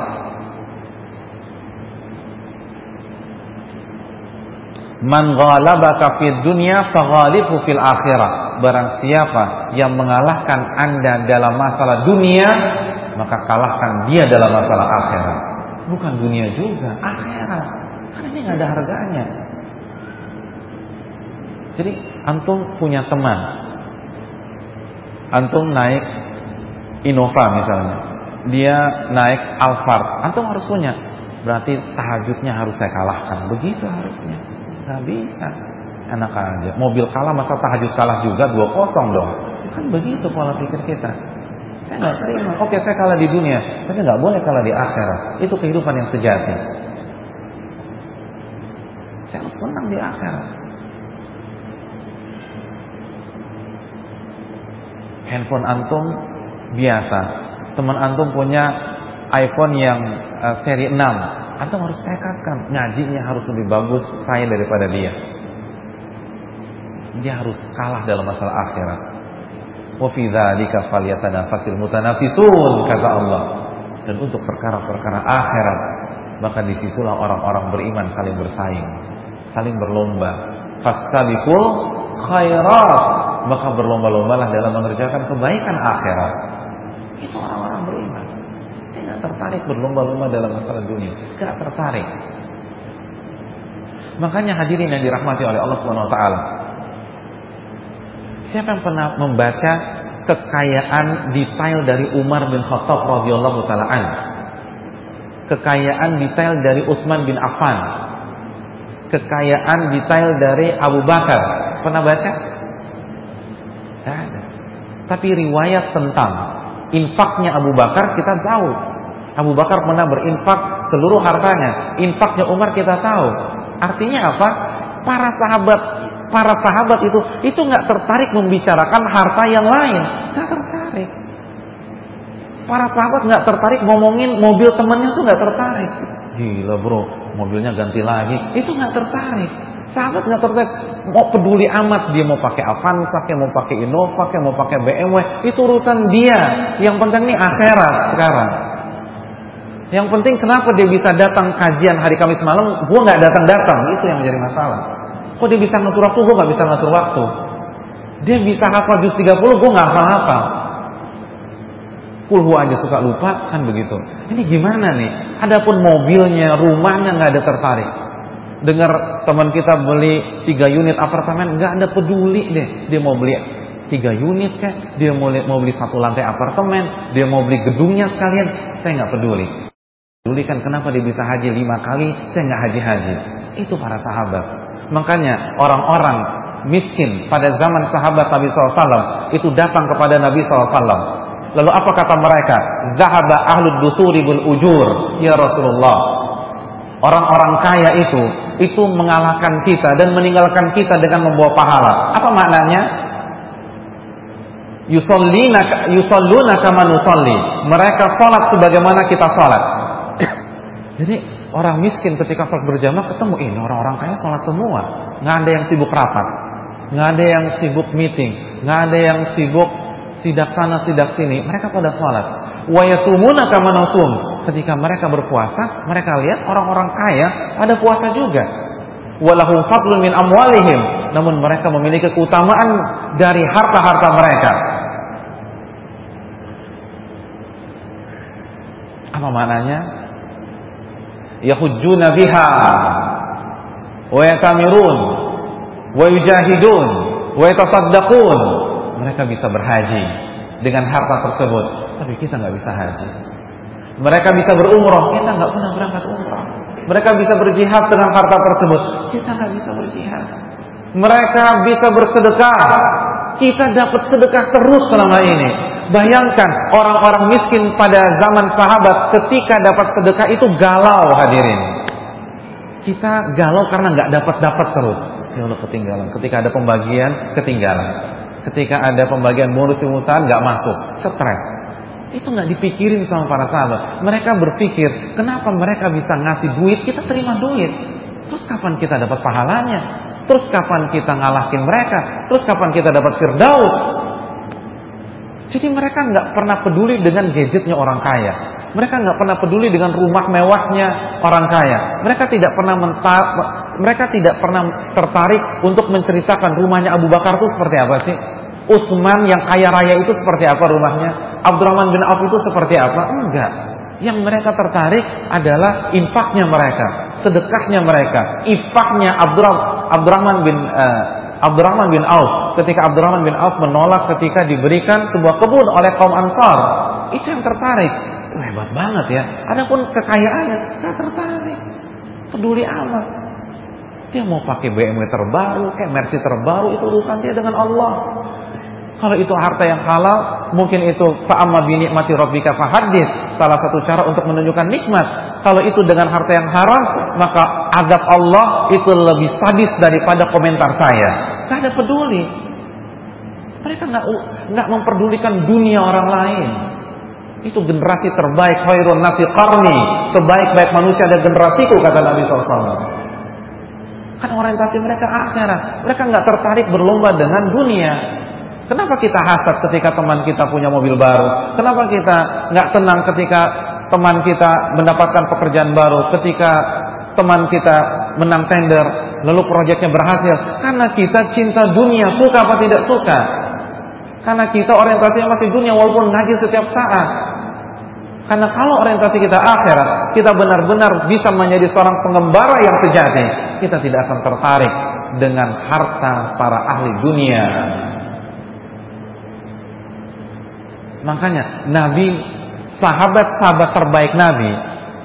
A: Man ghalabaka fid dunya faghalibhu fil akhirah. Barang siapa yang mengalahkan Anda dalam masalah dunia, maka kalahkan dia dalam masalah akhirat. Bukan dunia juga, akhirat. Karena ini nggak ada harganya. Jadi antum punya teman, antum naik Innova misalnya, dia naik Alphard, antum harus punya. Berarti tahajudnya harus saya kalahkan. Begitu harusnya. Gak bisa. Enak aja. Mobil kalah masa tahajud kalah juga dua kosong dong. Kan begitu pola pikir kita. Saya nggak terima. Oke, saya kalah di dunia, tapi nggak boleh kalah di akhirat. Itu kehidupan yang sejati. Saya harus menang di akhirat. Handphone antum biasa. Teman antum punya iPhone yang uh, seri 6 Antum harus tekadkan ngajinya harus lebih bagus saya daripada dia. Dia harus kalah dalam masalah akhirat. Wa fi falyatanafasil mutanafisun kata Allah. Dan untuk perkara-perkara akhirat maka di situlah orang-orang beriman saling bersaing, saling berlomba. Fastabiqul khairat maka berlomba-lombalah dalam mengerjakan kebaikan akhirat. Itu orang-orang beriman tertarik berlomba-lomba dalam masalah dunia. Gak tertarik. Makanya hadirin yang dirahmati oleh Allah Subhanahu wa taala. Siapa yang pernah membaca kekayaan detail dari Umar bin Khattab radhiyallahu taala an? Kekayaan detail dari Utsman bin Affan. Kekayaan detail dari Abu Bakar. Pernah baca? Tidak. Tapi riwayat tentang infaknya Abu Bakar kita tahu Abu Bakar pernah berinfak seluruh hartanya. Infaknya Umar kita tahu. Artinya apa? Para sahabat, para sahabat itu itu nggak tertarik membicarakan harta yang lain. Nggak tertarik. Para sahabat nggak tertarik ngomongin mobil temannya tuh nggak tertarik. Gila bro, mobilnya ganti lagi. Itu nggak tertarik. Sahabat nggak tertarik. Mau peduli amat dia mau pakai Avanza, kayak mau pakai Innova, kayak mau pakai BMW. Itu urusan dia. Yang penting nih akhirat sekarang. Yang penting kenapa dia bisa datang kajian hari Kamis malam, gue nggak datang-datang, itu yang menjadi masalah. Kok dia bisa ngatur waktu, gue nggak bisa ngatur waktu. Dia bisa hafal juz 30, gue nggak hafal-hafal. Kulhu aja suka lupa, kan begitu. Ini gimana nih? Adapun mobilnya, rumahnya nggak ada tertarik. Dengar teman kita beli 3 unit apartemen, nggak ada peduli deh. Dia mau beli tiga unit kayak dia mau, mau beli satu lantai apartemen, dia mau beli gedungnya sekalian, saya nggak peduli. Peduli kan kenapa dia bisa haji lima kali, saya nggak haji-haji. Itu para sahabat. Makanya orang-orang miskin pada zaman sahabat Nabi SAW itu datang kepada Nabi SAW. Lalu apa kata mereka? Zahaba ahlud dusuri bil ujur. Ya Rasulullah. Orang-orang kaya itu itu mengalahkan kita dan meninggalkan kita dengan membawa pahala. Apa maknanya? Yusallina yusalluna kama. Mereka salat sebagaimana kita salat. Jadi orang miskin ketika salat berjamaah ketemu ini orang-orang kaya salat semua. Nggak ada yang sibuk rapat. Nggak ada yang sibuk meeting. Nggak ada yang sibuk sidak sana sidak sini. Mereka pada salat. Wa yasumuna kama nasum ketika mereka berpuasa, mereka lihat orang-orang kaya pada puasa juga. Walahum fadlun min amwalihim, namun mereka memiliki keutamaan dari harta-harta mereka. Apa maknanya? Yahujjuna biha wa yatamirun wa yujahidun wa yatasaddaqun. Mereka bisa berhaji dengan harta tersebut, tapi kita nggak bisa haji. Mereka bisa berumroh, kita nggak pernah berangkat umroh. Mereka bisa berjihad dengan harta tersebut, kita nggak bisa berjihad. Mereka bisa bersedekah, kita dapat sedekah terus selama ini. Bayangkan orang-orang miskin pada zaman sahabat ketika dapat sedekah itu galau hadirin. Kita galau karena nggak dapat dapat terus. Ya Allah ketinggalan. Ketika ada pembagian ketinggalan. Ketika ada pembagian bonus pengusahaan nggak masuk, stres. Itu nggak dipikirin sama para sahabat. Mereka berpikir, kenapa mereka bisa ngasih duit, kita terima duit. Terus kapan kita dapat pahalanya? Terus kapan kita ngalahin mereka? Terus kapan kita dapat firdaus? Jadi mereka nggak pernah peduli dengan gadgetnya orang kaya. Mereka nggak pernah peduli dengan rumah mewahnya orang kaya. Mereka tidak pernah mentar, mereka tidak pernah tertarik untuk menceritakan rumahnya Abu Bakar itu seperti apa sih? Utsman yang kaya raya itu seperti apa rumahnya? Abdurrahman bin Auf itu seperti apa? Enggak. Yang mereka tertarik adalah infaknya mereka, sedekahnya mereka, infaknya Abdurrahman bin uh, Abdurrahman bin Auf. Ketika Abdurrahman bin Auf menolak ketika diberikan sebuah kebun oleh kaum Ansar, itu yang tertarik. Hebat banget ya. Adapun kekayaannya, nggak tertarik. Peduli amat. Dia mau pakai BMW terbaru, kayak Mercy terbaru, itu urusan dia dengan Allah. Kalau itu harta yang halal, mungkin itu fa'amma bi nikmati rabbika fahadits, salah satu cara untuk menunjukkan nikmat. Kalau itu dengan harta yang haram, maka azab Allah itu lebih sadis daripada komentar saya. Gak ada peduli. Mereka nggak nggak memperdulikan dunia orang lain. Itu generasi terbaik khairun nasi qarni, sebaik-baik manusia ada generasiku kata Nabi SAW. Kan orientasi mereka akhirat. Mereka nggak tertarik berlomba dengan dunia. Kenapa kita hasad ketika teman kita punya mobil baru? Kenapa kita nggak tenang ketika teman kita mendapatkan pekerjaan baru? Ketika teman kita menang tender, lalu proyeknya berhasil? Karena kita cinta dunia, suka apa tidak suka? Karena kita orientasinya masih dunia walaupun ngaji setiap saat. Karena kalau orientasi kita akhirat, kita benar-benar bisa menjadi seorang pengembara yang sejati. Kita tidak akan tertarik dengan harta para ahli dunia. Makanya Nabi sahabat-sahabat terbaik Nabi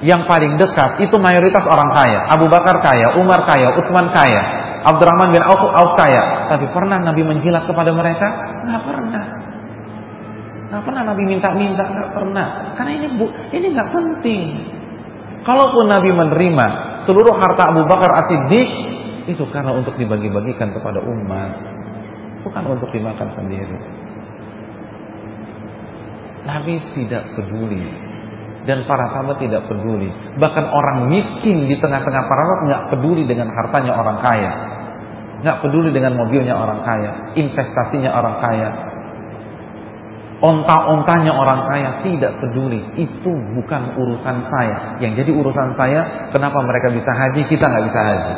A: yang paling dekat itu mayoritas orang kaya. Abu Bakar kaya, Umar kaya, Utsman kaya, Abdurrahman bin Auf, Auf kaya. Tapi pernah Nabi menjilat kepada mereka? Nggak pernah. Nggak pernah Nabi minta-minta, nggak pernah. Karena ini bu, ini nggak penting. Kalaupun Nabi menerima seluruh harta Abu Bakar As-Siddiq itu karena untuk dibagi-bagikan kepada umat, bukan untuk dimakan sendiri. Nabi tidak peduli dan para sahabat tidak peduli. Bahkan orang miskin di tengah-tengah para sahabat nggak peduli dengan hartanya orang kaya, nggak peduli dengan mobilnya orang kaya, investasinya orang kaya, onta-ontanya orang kaya tidak peduli. Itu bukan urusan saya. Yang jadi urusan saya, kenapa mereka bisa haji, kita nggak bisa haji.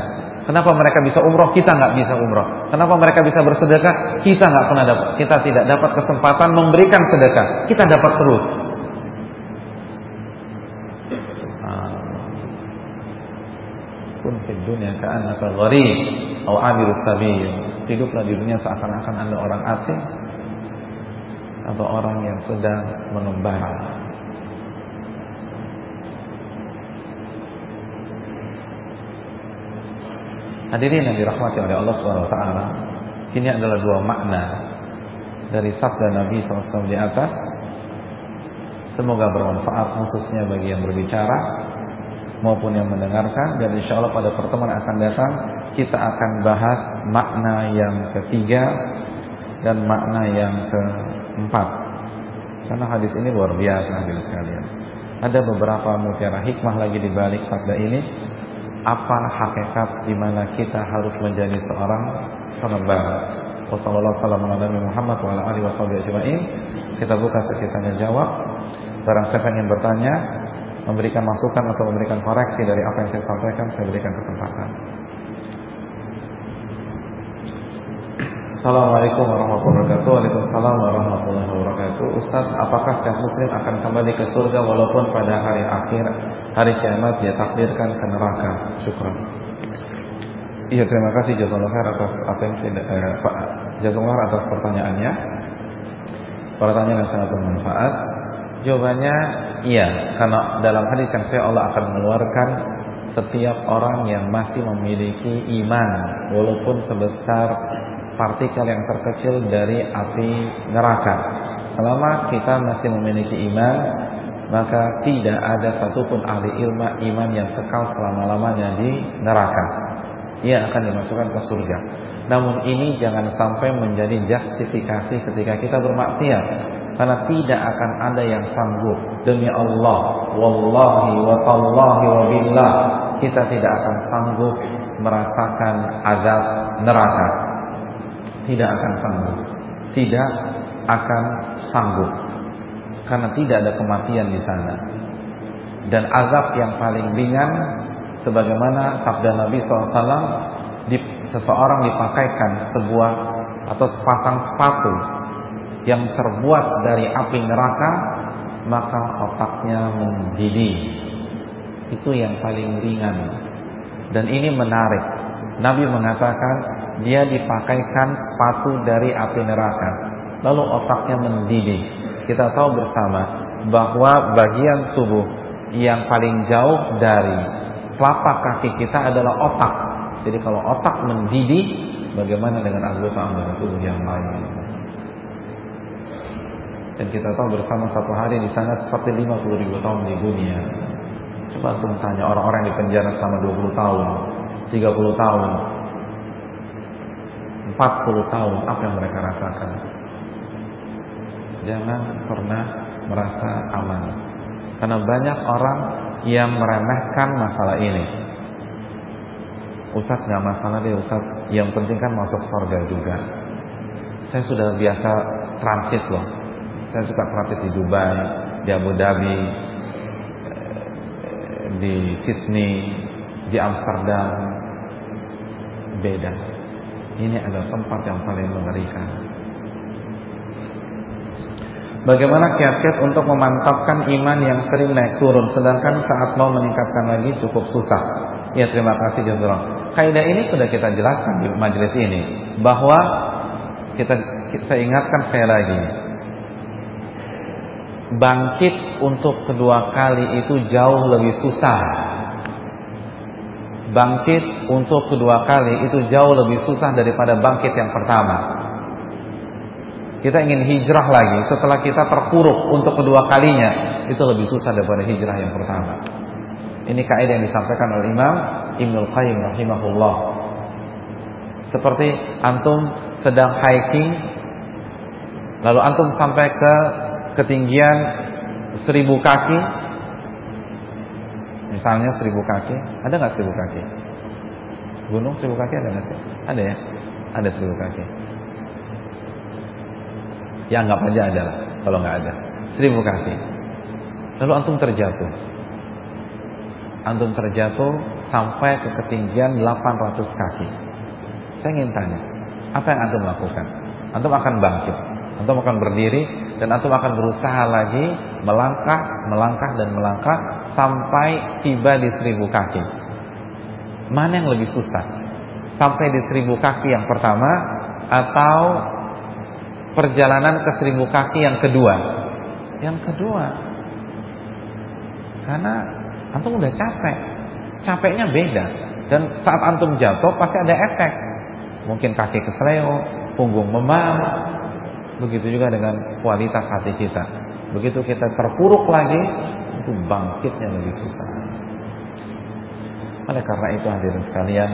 A: Kenapa mereka bisa umroh, kita nggak bisa umroh. Kenapa mereka bisa bersedekah, kita nggak pernah dapat. Kita tidak dapat kesempatan memberikan sedekah. Kita dapat terus. Pun di dunia ka'annaka gharib atau sabil. Hiduplah di dunia seakan-akan Anda orang asing atau orang yang sedang mengembara. Hadirin yang dirahmati oleh Allah Subhanahu wa taala, ini adalah dua makna dari sabda Nabi SAW di atas. Semoga bermanfaat khususnya bagi yang berbicara maupun yang mendengarkan dan insya Allah pada pertemuan akan datang kita akan bahas makna yang ketiga dan makna yang keempat. Karena hadis ini luar biasa hadirin sekalian. Ada beberapa mutiara hikmah lagi di balik sabda ini. Apa hakikat di mana kita harus menjadi seorang pengembara? Wassalamualaikum Muhammad wa alihi wasallam Kita buka sesi tanya jawab. Barang siapa yang bertanya, memberikan masukan atau memberikan koreksi dari apa yang saya sampaikan, saya berikan kesempatan. Assalamualaikum warahmatullahi wabarakatuh. Waalaikumsalam warahmatullahi wabarakatuh. Ustaz, apakah setiap muslim akan kembali ke surga Walaupun pada hari akhir Hari kiamat dia takdirkan ke neraka? Syukur Iya terima kasih Jazakallah khair atas atensi eh, Pak atas pertanyaannya. Pertanyaan yang sangat bermanfaat. Jawabannya iya. Karena dalam hadis yang saya Allah akan mengeluarkan Setiap orang yang masih memiliki iman Walaupun sebesar partikel yang terkecil dari api neraka. Selama kita masih memiliki iman, maka tidak ada satupun ahli ilmu iman yang kekal selama-lamanya di neraka. Ia akan dimasukkan ke surga. Namun ini jangan sampai menjadi justifikasi ketika kita bermaksiat. Karena tidak akan ada yang sanggup demi Allah, wallahi wa tallahi wa billah, kita tidak akan sanggup merasakan azab neraka tidak akan sanggup. Tidak akan sanggup. Karena tidak ada kematian di sana. Dan azab yang paling ringan sebagaimana sabda Nabi SAW di, seseorang dipakaikan sebuah atau sepasang sepatu yang terbuat dari api neraka maka otaknya mendidih itu yang paling ringan dan ini menarik Nabi mengatakan dia dipakaikan sepatu dari api neraka. Lalu otaknya mendidih. Kita tahu bersama bahwa bagian tubuh yang paling jauh dari telapak kaki kita adalah otak. Jadi kalau otak mendidih, bagaimana dengan anggota-anggota tubuh yang lain? Dan kita tahu bersama satu hari di sana seperti 50 ribu tahun di dunia. Coba tanya orang-orang di penjara selama 20 tahun, 30 tahun, 40 tahun apa yang mereka rasakan? Jangan pernah merasa aman. Karena banyak orang yang meremehkan masalah ini. Ustaz nggak masalah deh Ustaz yang penting kan masuk surga juga. Saya sudah biasa transit loh. Saya suka transit di Dubai di Abu Dhabi di Sydney di Amsterdam. Beda ini adalah tempat yang paling mengerikan. Bagaimana kiat-kiat untuk memantapkan iman yang sering naik turun Sedangkan saat mau meningkatkan lagi cukup susah. Ya terima kasih Jazrul Kaidah ini sudah kita jelaskan di majelis ini Bahwa kita, Saya ingatkan saya lagi Bangkit untuk kedua kali itu jauh lebih susah bangkit untuk kedua kali itu jauh lebih susah daripada bangkit yang pertama. Kita ingin hijrah lagi setelah kita terpuruk untuk kedua kalinya itu lebih susah daripada hijrah yang pertama. Ini kaidah yang disampaikan oleh Imam Ibnul Qayyim rahimahullah. Seperti antum sedang hiking lalu antum sampai ke ketinggian seribu kaki Misalnya seribu kaki, ada nggak seribu kaki? Gunung seribu kaki ada nggak sih? Ada ya? Ada seribu kaki. Ya anggap aja ada lah, kalau nggak ada. Seribu kaki. Lalu antum terjatuh. Antum terjatuh sampai ke ketinggian 800 kaki. Saya ingin tanya, apa yang antum lakukan? Antum akan bangkit, antum akan berdiri, dan antum akan berusaha lagi melangkah, melangkah dan melangkah sampai tiba di seribu kaki. Mana yang lebih susah? Sampai di seribu kaki yang pertama atau perjalanan ke seribu kaki yang kedua? Yang kedua. Karena antum udah capek. Capeknya beda. Dan saat antum jatuh pasti ada efek. Mungkin kaki kesleo, punggung memar. Begitu juga dengan kualitas hati kita. Begitu kita terpuruk lagi, itu bangkitnya lebih susah. Oleh karena itu hadirin sekalian,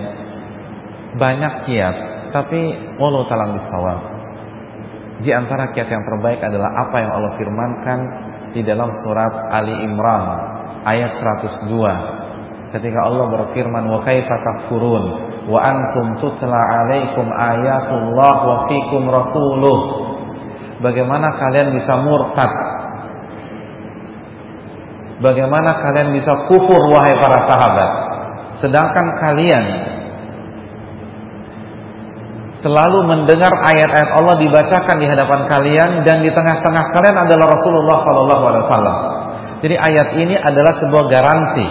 A: banyak kiat, tapi walau talang bisawab. Di antara kiat yang terbaik adalah apa yang Allah firmankan di dalam surat Ali Imran ayat 102. Ketika Allah berfirman, "Wa kaifa takfurun wa antum tutla 'alaikum ayatullah wa fikum rasuluh." Bagaimana kalian bisa murtad Bagaimana kalian bisa kufur wahai para sahabat? Sedangkan kalian Selalu mendengar ayat-ayat Allah dibacakan di hadapan kalian Dan di tengah-tengah kalian adalah Rasulullah SAW Jadi ayat ini adalah sebuah garansi.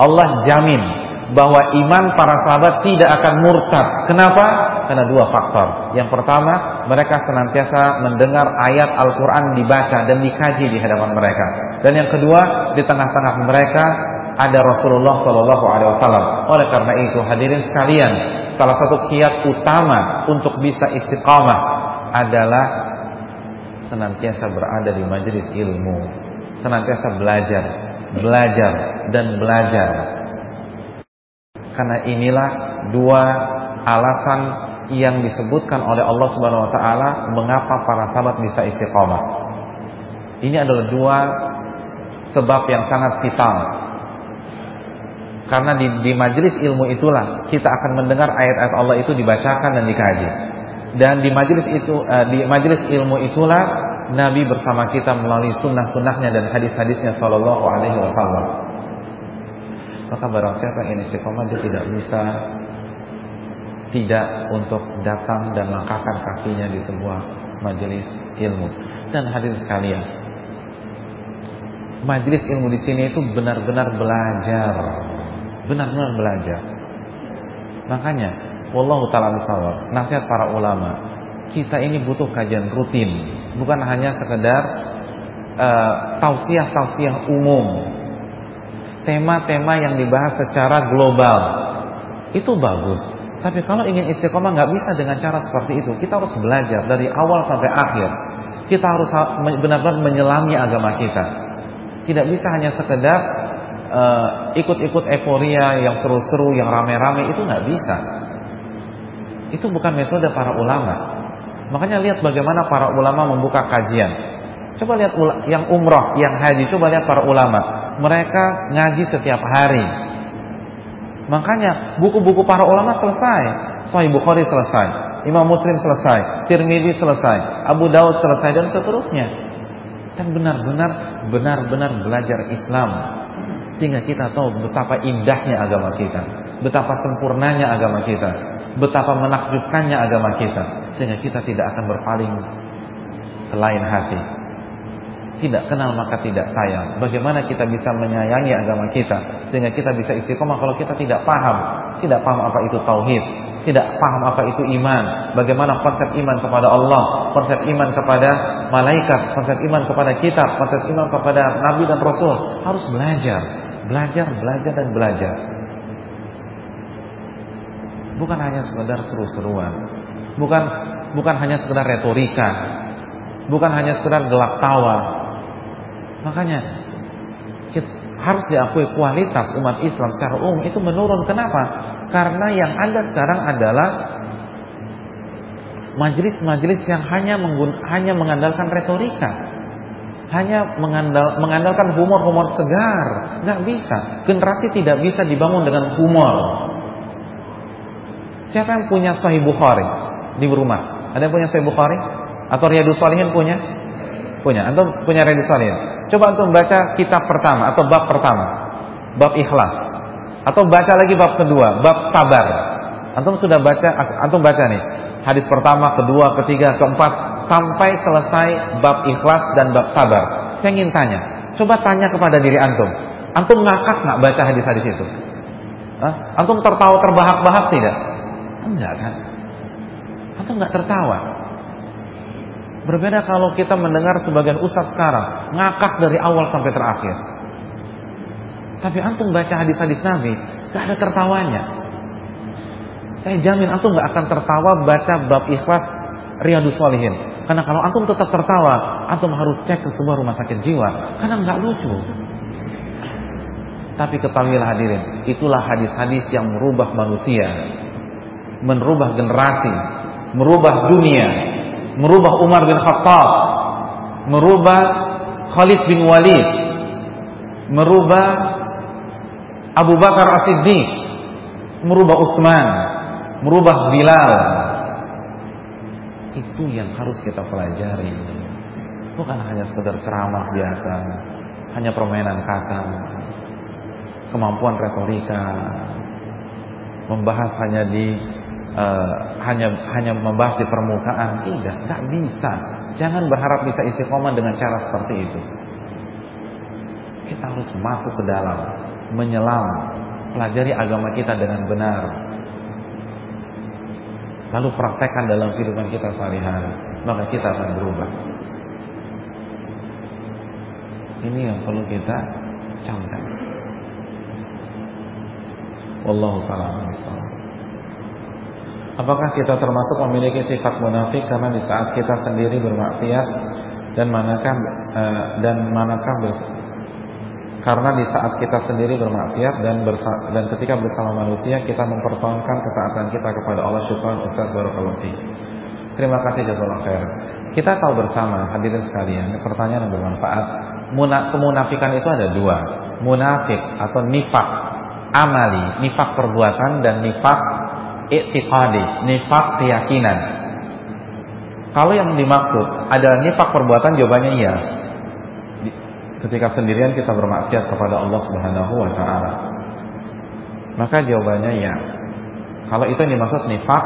A: Allah jamin bahwa iman para sahabat tidak akan murtad. Kenapa? Karena dua faktor. Yang pertama, mereka senantiasa mendengar ayat Al-Quran dibaca dan dikaji di hadapan mereka. Dan yang kedua, di tengah-tengah mereka ada Rasulullah Shallallahu Alaihi Wasallam. Oleh karena itu, hadirin sekalian, salah satu kiat utama untuk bisa istiqamah adalah senantiasa berada di majelis ilmu, senantiasa belajar, belajar dan belajar karena inilah dua alasan yang disebutkan oleh Allah Subhanahu wa taala mengapa para sahabat bisa istiqomah. Ini adalah dua sebab yang sangat vital. Karena di, di majelis ilmu itulah kita akan mendengar ayat-ayat Allah itu dibacakan dan dikaji. Dan di majelis itu uh, di majelis ilmu itulah Nabi bersama kita melalui sunnah-sunnahnya dan hadis-hadisnya Shallallahu Alaihi Wasallam. Maka barang siapa yang istiqomah dia tidak bisa tidak untuk datang dan langkahkan kakinya di sebuah majelis ilmu. Dan hadir sekalian, majelis ilmu di sini itu benar-benar belajar, benar-benar belajar. Makanya, wallahu taala misawab, nasihat para ulama, kita ini butuh kajian rutin, bukan hanya sekedar uh, tausiah-tausiah umum tema-tema yang dibahas secara global itu bagus. Tapi kalau ingin istiqomah nggak bisa dengan cara seperti itu. Kita harus belajar dari awal sampai akhir. Kita harus benar-benar menyelami agama kita. Tidak bisa hanya sekedar uh, ikut-ikut euforia yang seru-seru, yang rame-rame itu nggak bisa. Itu bukan metode para ulama. Makanya lihat bagaimana para ulama membuka kajian. Coba lihat yang umroh, yang haji, coba lihat para ulama mereka ngaji setiap hari. Makanya buku-buku para ulama selesai. Sahih Bukhari selesai, Imam Muslim selesai, Tirmidzi selesai, Abu Daud selesai dan seterusnya. Dan benar-benar benar-benar belajar Islam. Sehingga kita tahu betapa indahnya agama kita, betapa sempurnanya agama kita, betapa menakjubkannya agama kita. Sehingga kita tidak akan berpaling ke lain hati tidak kenal maka tidak sayang. Bagaimana kita bisa menyayangi agama kita sehingga kita bisa istiqomah kalau kita tidak paham, tidak paham apa itu tauhid, tidak paham apa itu iman, bagaimana konsep iman kepada Allah, konsep iman kepada malaikat, konsep iman kepada kitab, konsep iman kepada nabi dan rasul. Harus belajar, belajar, belajar dan belajar. Bukan hanya sekedar seru-seruan. Bukan bukan hanya sekedar retorika. Bukan hanya sekedar gelak tawa, Makanya harus diakui kualitas umat Islam secara umum itu menurun. Kenapa? Karena yang ada sekarang adalah majelis-majelis yang hanya hanya mengandalkan retorika, hanya mengandal mengandalkan humor-humor segar. Nggak bisa. Generasi tidak bisa dibangun dengan humor. Siapa yang punya Sahih Bukhari di rumah? Ada yang punya Sahih Bukhari? Atau Riyadus Salihin punya? Punya. Atau punya Riyadus Salihin? Coba untuk baca kitab pertama atau bab pertama. Bab ikhlas. Atau baca lagi bab kedua, bab sabar. Antum sudah baca, antum baca nih. Hadis pertama, kedua, ketiga, keempat sampai selesai bab ikhlas dan bab sabar. Saya ingin tanya, coba tanya kepada diri antum. Antum ngakak nggak baca hadis-hadis itu? Hah? Antum tertawa terbahak-bahak tidak? Enggak kan? Antum nggak tertawa. Berbeda kalau kita mendengar sebagian ustaz sekarang ngakak dari awal sampai terakhir. Tapi antum baca hadis-hadis Nabi, gak ada tertawanya. Saya jamin antum gak akan tertawa baca bab ikhlas Riyadus Salihin. Karena kalau antum tetap tertawa, antum harus cek ke sebuah rumah sakit jiwa. Karena nggak lucu. Tapi ketahuilah hadirin, itulah hadis-hadis yang merubah manusia, merubah generasi, merubah dunia, merubah Umar bin Khattab, merubah Khalid bin Walid, merubah Abu Bakar As-Siddiq, merubah Utsman, merubah Bilal. Itu yang harus kita pelajari. Bukan hanya sekedar ceramah biasa, hanya permainan kata, kemampuan retorika, membahas hanya di uh, hanya hanya membahas di permukaan. Tidak tak bisa. Jangan berharap bisa istiqomah dengan cara seperti itu. Kita harus masuk ke dalam menyelam pelajari agama kita dengan benar. Lalu praktekkan dalam kehidupan kita sehari-hari maka kita akan berubah. Ini yang perlu kita camkan. Wallahu taala Apakah kita termasuk memiliki sifat munafik karena di saat kita sendiri bermaksiat dan manakah uh, dan manakah karena di saat kita sendiri bermaksiat dan dan ketika bersama manusia kita mempertahankan ketaatan kita kepada Allah syukur Ustaz Barakallahu Terima kasih jazakallahu khair. Kita tahu bersama hadirin sekalian, pertanyaan yang bermanfaat. Muna, kemunafikan itu ada dua, munafik atau nifak amali, nifak perbuatan dan nifak i'tiqadi, nifak keyakinan. Kalau yang dimaksud ada nifak perbuatan jawabannya iya. Ketika sendirian kita bermaksiat kepada Allah Subhanahu wa taala. Maka jawabannya iya. Kalau itu yang dimaksud nifak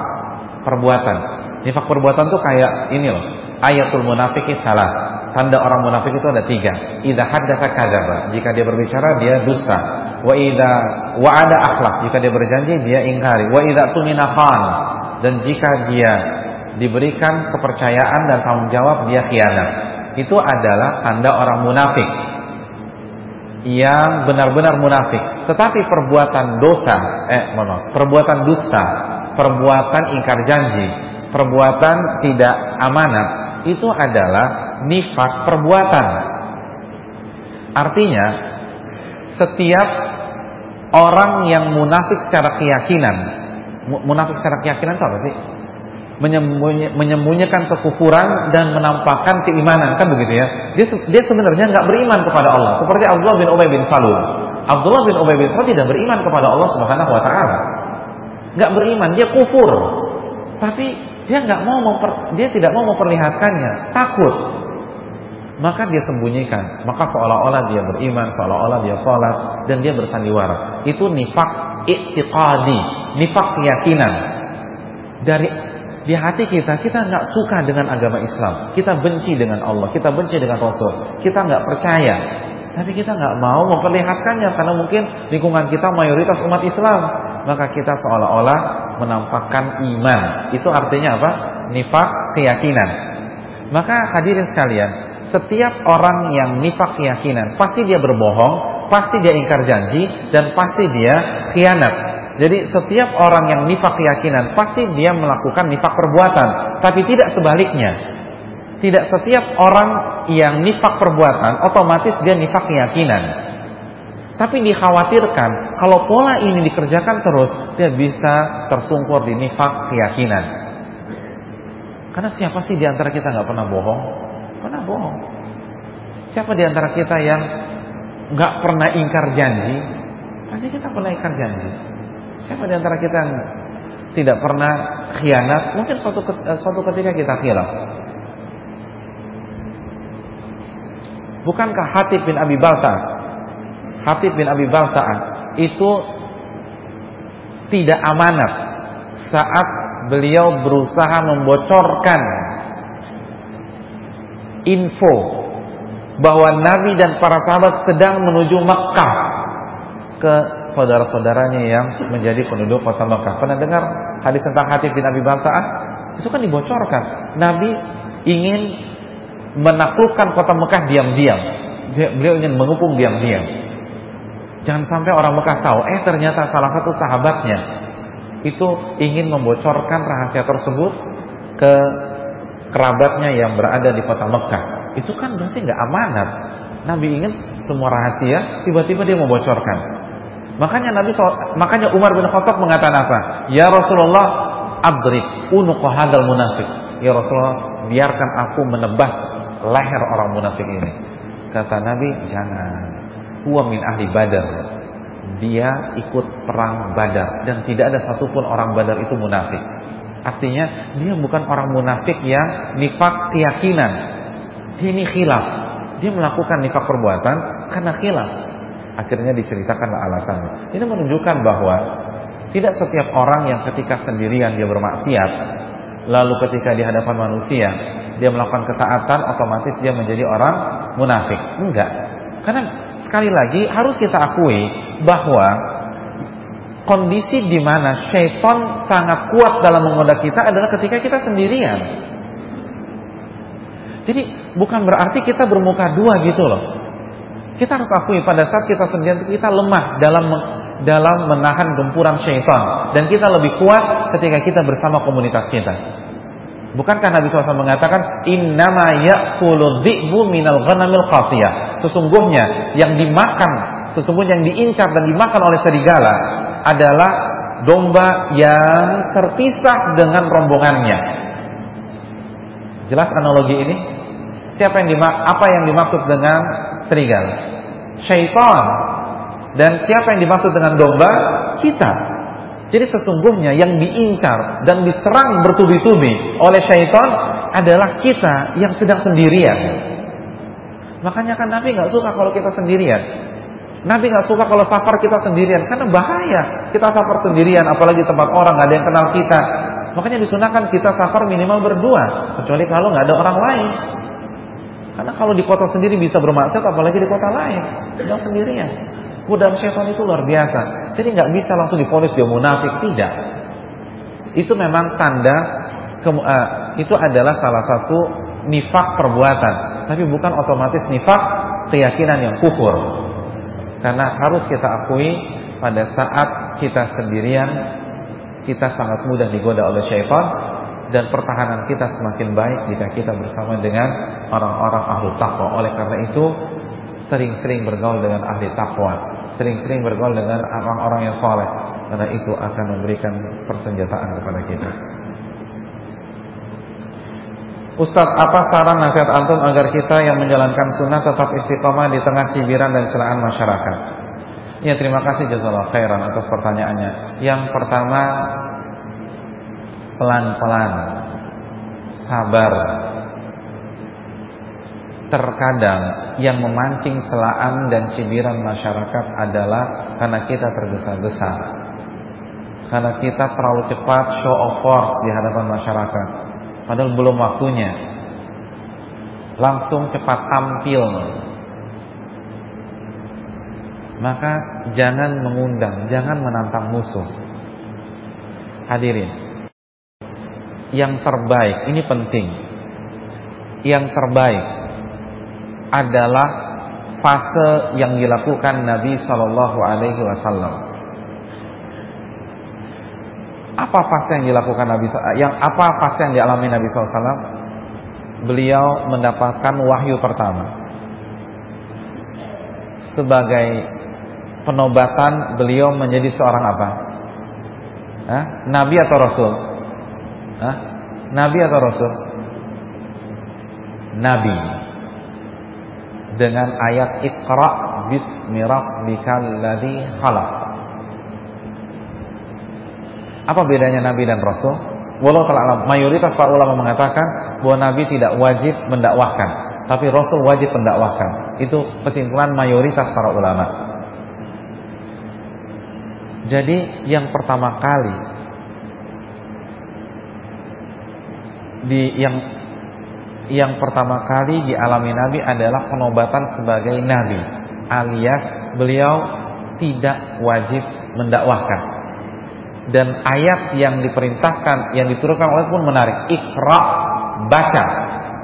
A: perbuatan. Nifak perbuatan tuh kayak ini loh. Ayatul munafiki salah. Tanda orang munafik itu ada tiga. Idza haddatsa kadzaba. Jika dia berbicara dia dusta wa idza wa'ada akhlak. Jika dia berjanji dia ingkari. Wa idza tumina dan jika dia diberikan kepercayaan dan tanggung jawab dia khianat. Itu adalah tanda orang munafik. Yang benar-benar munafik. Tetapi perbuatan dosa eh mohon perbuatan dusta perbuatan ingkar janji perbuatan tidak amanat itu adalah nifak perbuatan. Artinya setiap orang yang munafik secara keyakinan, munafik secara keyakinan itu apa sih? Menyembunyi, menyembunyikan kekufuran dan menampakkan keimanan. Kan begitu ya? Dia dia sebenarnya nggak beriman kepada Allah. Seperti Abdullah bin Ubay bin Salul. Abdullah bin Ubay bin Salul tidak beriman kepada Allah Subhanahu Wa Taala. Nggak beriman. Dia kufur. Tapi dia nggak mau dia tidak mau memperlihatkannya. Takut maka dia sembunyikan. Maka seolah-olah dia beriman seolah-olah dia sholat dan dia bersandiwara. Itu nifak i'tiqadi nifak keyakinan. Dari di hati kita kita nggak suka dengan agama Islam. Kita benci dengan Allah kita benci dengan Rasul. Kita nggak percaya. Tapi kita nggak mau memperlihatkannya karena mungkin lingkungan kita mayoritas umat Islam. Maka kita seolah-olah menampakkan iman. Itu artinya apa? Nifak keyakinan. Maka hadirin sekalian setiap orang yang nifak keyakinan pasti dia berbohong, pasti dia ingkar janji dan pasti dia khianat. Jadi setiap orang yang nifak keyakinan pasti dia melakukan nifak perbuatan, tapi tidak sebaliknya. Tidak setiap orang yang nifak perbuatan otomatis dia nifak keyakinan. Tapi dikhawatirkan kalau pola ini dikerjakan terus dia bisa tersungkur di nifak keyakinan. Karena siapa sih di antara kita nggak pernah bohong? Pernah bohong. Siapa di antara kita yang nggak pernah ingkar janji? Pasti kita pernah ingkar janji. Siapa di antara kita yang tidak pernah khianat? Mungkin suatu eh, suatu ketika kita khilaf. Bukankah Hatib bin Abi Balta Hatib bin Abi Balta itu tidak amanat saat beliau berusaha membocorkan info bahwa Nabi dan para sahabat sedang menuju Mekah ke saudara-saudaranya yang menjadi penduduk kota Mekah. Pernah dengar hadis tentang Hatib bin Abi Balta'ah? Itu kan dibocorkan. Nabi ingin menaklukkan kota Mekah diam-diam. Beliau ingin mengepung diam-diam. Jangan sampai orang Mekah tahu, eh ternyata salah satu sahabatnya itu ingin membocorkan rahasia tersebut ke kerabatnya yang berada di kota Mekah. Itu kan berarti nggak amanat. Nabi ingin semua rahasia, tiba-tiba dia membocorkan. Makanya Nabi makanya Umar bin Khattab mengatakan apa? Ya Rasulullah, adrik unuq hadal munafik. Ya Rasulullah, biarkan aku menebas leher orang munafik ini. Kata Nabi, jangan huwa min ahli badar dia ikut perang badar dan tidak ada satupun orang badar itu munafik artinya dia bukan orang munafik yang nifak keyakinan. Dia ini khilaf. Dia melakukan nifak perbuatan karena khilaf. Akhirnya diceritakan alasannya. Ini menunjukkan bahwa tidak setiap orang yang ketika sendirian dia bermaksiat lalu ketika di hadapan manusia dia melakukan ketaatan otomatis dia menjadi orang munafik. Enggak. Karena sekali lagi harus kita akui bahwa kondisi di mana syaitan sangat kuat dalam menggoda kita adalah ketika kita sendirian. Jadi bukan berarti kita bermuka dua gitu loh. Kita harus akui pada saat kita sendirian kita lemah dalam dalam menahan gempuran syaitan dan kita lebih kuat ketika kita bersama komunitas kita. Bukankah Nabi SAW mengatakan innama ya'kulu dhi'bu minal ghanamil khafiyah. Sesungguhnya yang dimakan, sesungguhnya yang diincar dan dimakan oleh serigala adalah domba yang terpisah dengan rombongannya. Jelas analogi ini? Siapa yang dimak apa yang dimaksud dengan serigala? Syaitan. Dan siapa yang dimaksud dengan domba? Kita. Jadi sesungguhnya yang diincar dan diserang bertubi-tubi oleh syaitan adalah kita yang sedang sendirian. Makanya kan Nabi nggak suka kalau kita sendirian. Nabi nggak suka kalau safar kita sendirian karena bahaya. Kita safar sendirian, apalagi tempat orang nggak ada yang kenal kita. Makanya disunahkan kita safar minimal berdua, kecuali kalau nggak ada orang lain. Karena kalau di kota sendiri bisa bermaksud, apalagi di kota lain, sedang sendirian. Godaan syaitan itu luar biasa. Jadi nggak bisa langsung difonis dia munafik, tidak. Itu memang tanda uh, itu adalah salah satu nifak perbuatan, tapi bukan otomatis nifak keyakinan yang kufur. Karena harus kita akui pada saat kita sendirian kita sangat mudah digoda oleh syaitan dan pertahanan kita semakin baik jika kita bersama dengan orang-orang ahlu takwa. Oleh karena itu sering-sering bergaul dengan ahli takwa sering-sering bergaul dengan orang-orang yang soleh karena itu akan memberikan persenjataan kepada kita. Ustaz, apa saran nasihat antum agar kita yang menjalankan sunnah tetap istiqomah di tengah cibiran dan celaan masyarakat? Ya, terima kasih jazakallah khairan atas pertanyaannya. Yang pertama, pelan-pelan, sabar, Terkadang yang memancing celaan dan cibiran masyarakat adalah karena kita tergesa-gesa. Karena kita terlalu cepat show of force di hadapan masyarakat. Padahal belum waktunya. Langsung cepat tampil. Maka jangan mengundang, jangan menantang musuh. Hadirin. Yang terbaik, ini penting. Yang terbaik adalah fase yang dilakukan Nabi Shallallahu Alaihi Wasallam. Apa fase yang dilakukan Nabi yang apa fase yang dialami Nabi SAW? Beliau mendapatkan wahyu pertama sebagai penobatan beliau menjadi seorang apa? Hah? Nabi atau Rasul? Hah? Nabi atau Rasul? Nabi dengan ayat Iqra bismi rabbikal ladzi khalaq. Apa bedanya nabi dan rasul? Walau telah mayoritas para ulama mengatakan bahwa nabi tidak wajib mendakwahkan, tapi rasul wajib mendakwahkan. Itu kesimpulan mayoritas para ulama. Jadi yang pertama kali di yang yang pertama kali dialami Nabi adalah penobatan sebagai Nabi alias beliau tidak wajib mendakwahkan dan ayat yang diperintahkan yang diturunkan oleh pun menarik ikra baca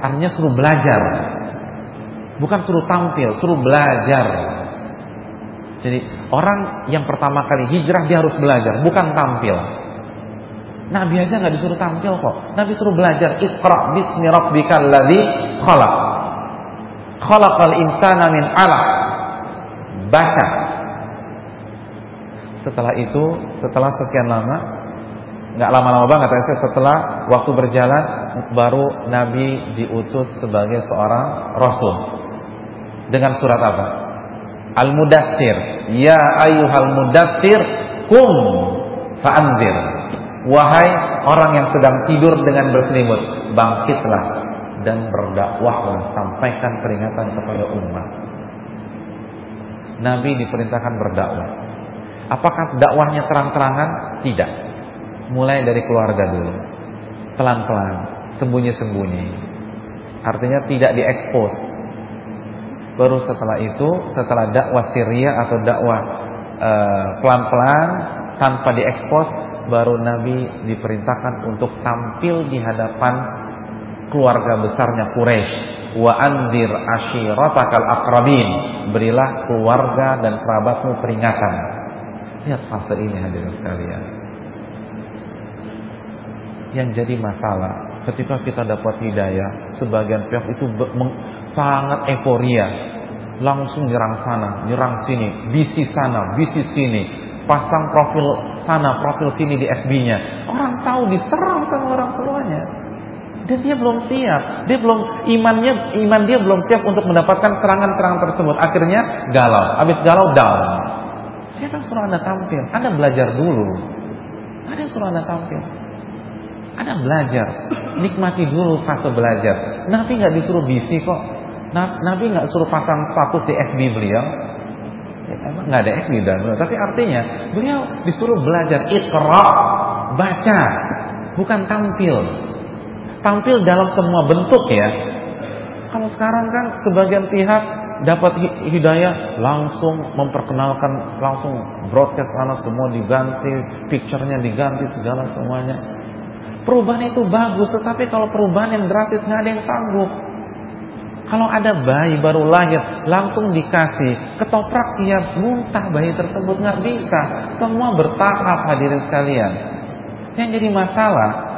A: artinya suruh belajar. Bukan suruh tampil, suruh belajar. Jadi orang yang pertama kali hijrah dia harus belajar, bukan tampil. Nabi aja nggak disuruh tampil kok. Nabi suruh belajar. Iqra bismi rabbikal ladzi khalaq. Khalaqal insana min 'alaq. Baca. Setelah itu, setelah sekian lama, nggak lama-lama banget, ya, setelah waktu berjalan, baru Nabi diutus sebagai seorang Rasul. Dengan surat apa? Al-Mudathir. Ya ayyuhal mudathir, kum fa'anzir. Wahai orang yang sedang tidur dengan berselimut, bangkitlah dan berdakwahlah, sampaikan peringatan kepada umat. Nabi diperintahkan berdakwah. Apakah dakwahnya terang-terangan? Tidak. Mulai dari keluarga dulu. Pelan-pelan, sembunyi-sembunyi. Artinya tidak diekspos. Baru setelah itu, setelah dakwah Syria atau dakwah eh, pelan-pelan uh, tanpa diekspos, baru Nabi diperintahkan untuk tampil di hadapan keluarga besarnya Quraisy. Wa andir ashiratakal akrabin. Berilah keluarga dan kerabatmu peringatan. Lihat fase ini hadirin sekalian. Yang jadi masalah ketika kita dapat hidayah, sebagian pihak itu sangat euforia, langsung nyerang sana, nyerang sini, bisi sana, bisi sini, pasang profil sana, profil sini di FB-nya. Orang tahu diserang sama orang semuanya. Dan dia belum siap. Dia belum imannya iman dia belum siap untuk mendapatkan serangan-serangan tersebut. Akhirnya galau. Habis galau down. Siapa yang suruh Anda tampil? Anda belajar dulu. Ada suruh Anda tampil. Anda belajar. Nikmati dulu fase belajar. Nabi nggak disuruh bisi kok. Nabi nggak suruh pasang status di FB beliau emang nggak ada FB dan tapi artinya beliau disuruh belajar ikra, baca, bukan tampil. Tampil dalam semua bentuk ya. Kalau sekarang kan sebagian pihak dapat hidayah langsung memperkenalkan langsung broadcast sana semua diganti, picture-nya diganti segala semuanya. Perubahan itu bagus, tetapi kalau perubahan yang drastis nggak ada yang sanggup. Kalau ada bayi baru lahir langsung dikasih ketoprak dia muntah bayi tersebut nggak bisa. Semua bertahap hadirin sekalian. Yang jadi masalah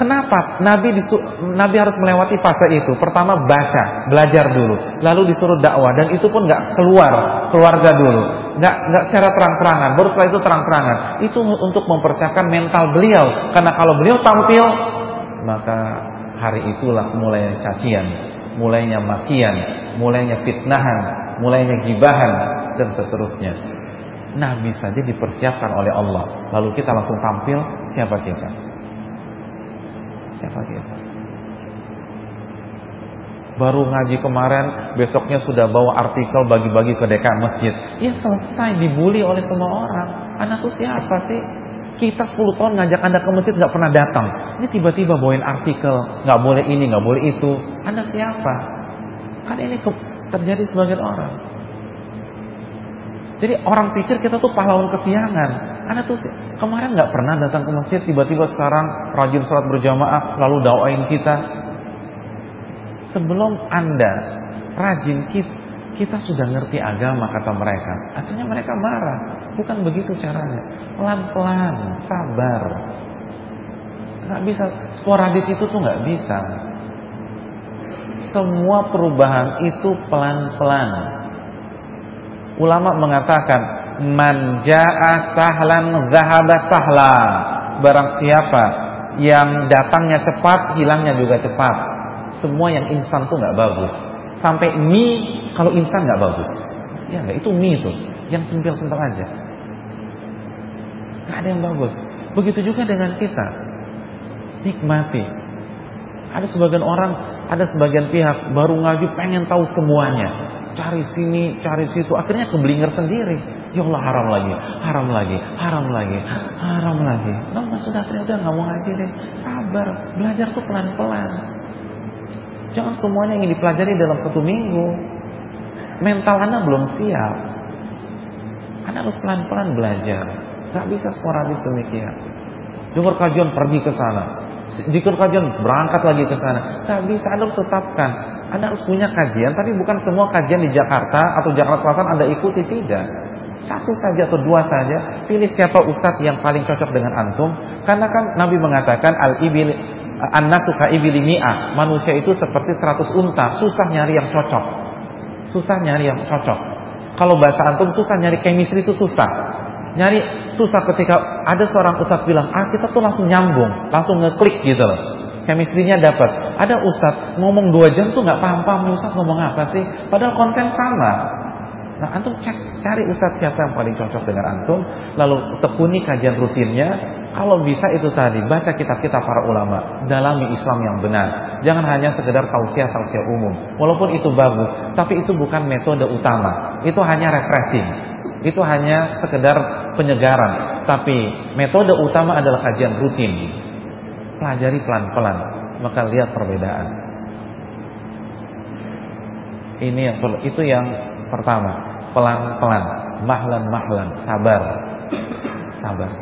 A: Kenapa Nabi disu Nabi harus melewati fase itu? Pertama baca, belajar dulu, lalu disuruh dakwah dan itu pun nggak keluar keluarga dulu, nggak nggak secara terang-terangan. Baru setelah itu terang-terangan. Itu untuk mempersiapkan mental beliau, karena kalau beliau tampil maka hari itulah mulainya cacian, mulainya makian, mulainya fitnahan, mulainya gibahan dan seterusnya. Nabi saja dipersiapkan oleh Allah. Lalu kita langsung tampil siapa kita? Siapa kita? Baru ngaji kemarin, besoknya sudah bawa artikel bagi-bagi ke dekan masjid. Ya selesai dibully oleh semua orang. Anak tuh siapa sih? Kita 10 tahun ngajak Anda ke masjid nggak pernah datang. Ini tiba-tiba bawain artikel, nggak boleh ini, nggak boleh itu. Anda siapa? Kan ini terjadi sebagian orang. Jadi orang pikir kita tuh pahlawan kesiangan. Anda tuh kemarin nggak pernah datang ke masjid, tiba-tiba sekarang rajin sholat berjamaah, lalu dawain kita. Sebelum Anda rajin kita, kita sudah ngerti agama kata mereka. Artinya mereka marah. Bukan begitu caranya. Pelan-pelan, sabar. Gak bisa sporadis itu tuh gak bisa. Semua perubahan itu pelan-pelan. Ulama mengatakan manjaa sahlan zahaba sahla. Barang siapa yang datangnya cepat, hilangnya juga cepat. Semua yang instan tuh gak bagus sampai mie kalau instan nggak bagus. Ya nggak itu mie itu yang sempil-sempil aja. Nggak ada yang bagus. Begitu juga dengan kita. Nikmati. Ada sebagian orang, ada sebagian pihak baru ngaji pengen tahu semuanya. Cari sini, cari situ, akhirnya keblinger sendiri. Ya Allah haram lagi, haram lagi, haram lagi, haram lagi. Nah, sudah udah nggak mau ngaji deh. Sabar, belajar tuh pelan-pelan. Jangan semuanya ingin dipelajari dalam satu minggu. Mental Anda belum siap. Anda harus pelan-pelan belajar. Gak bisa sporadis demikian. Dengar kajian pergi ke sana. Jika kajian berangkat lagi ke sana. Tak bisa Anda harus tetapkan. Anda harus punya kajian, tapi bukan semua kajian di Jakarta atau Jakarta Selatan Anda ikuti tidak. Satu saja atau dua saja, pilih siapa ustadz yang paling cocok dengan antum. Karena kan Nabi mengatakan al ibil an-nasuka ibili mi'ah. Manusia itu seperti 100 unta, susah nyari yang cocok. Susah nyari yang cocok. Kalau bahasa antum susah nyari chemistry itu susah. Nyari susah ketika ada seorang ustadz bilang, "Ah, kita tuh langsung nyambung, langsung ngeklik gitu loh." Chemistry-nya dapat. Ada ustadz ngomong dua jam tuh nggak paham-paham ustadz ngomong apa sih? Padahal konten sama. Nah, antum cari ustadz siapa yang paling cocok dengan antum, lalu tekuni kajian rutinnya. Kalau bisa itu tadi, baca kitab-kitab para ulama, dalami Islam yang benar. Jangan hanya sekedar tausiah-tausiah umum. Walaupun itu bagus, tapi itu bukan metode utama. Itu hanya refreshing. Itu hanya sekedar penyegaran. Tapi metode utama adalah kajian rutin. Pelajari pelan-pelan, maka lihat perbedaan. Ini yang itu yang pertama, pelan-pelan, mahlan-mahlan, sabar. Sabar.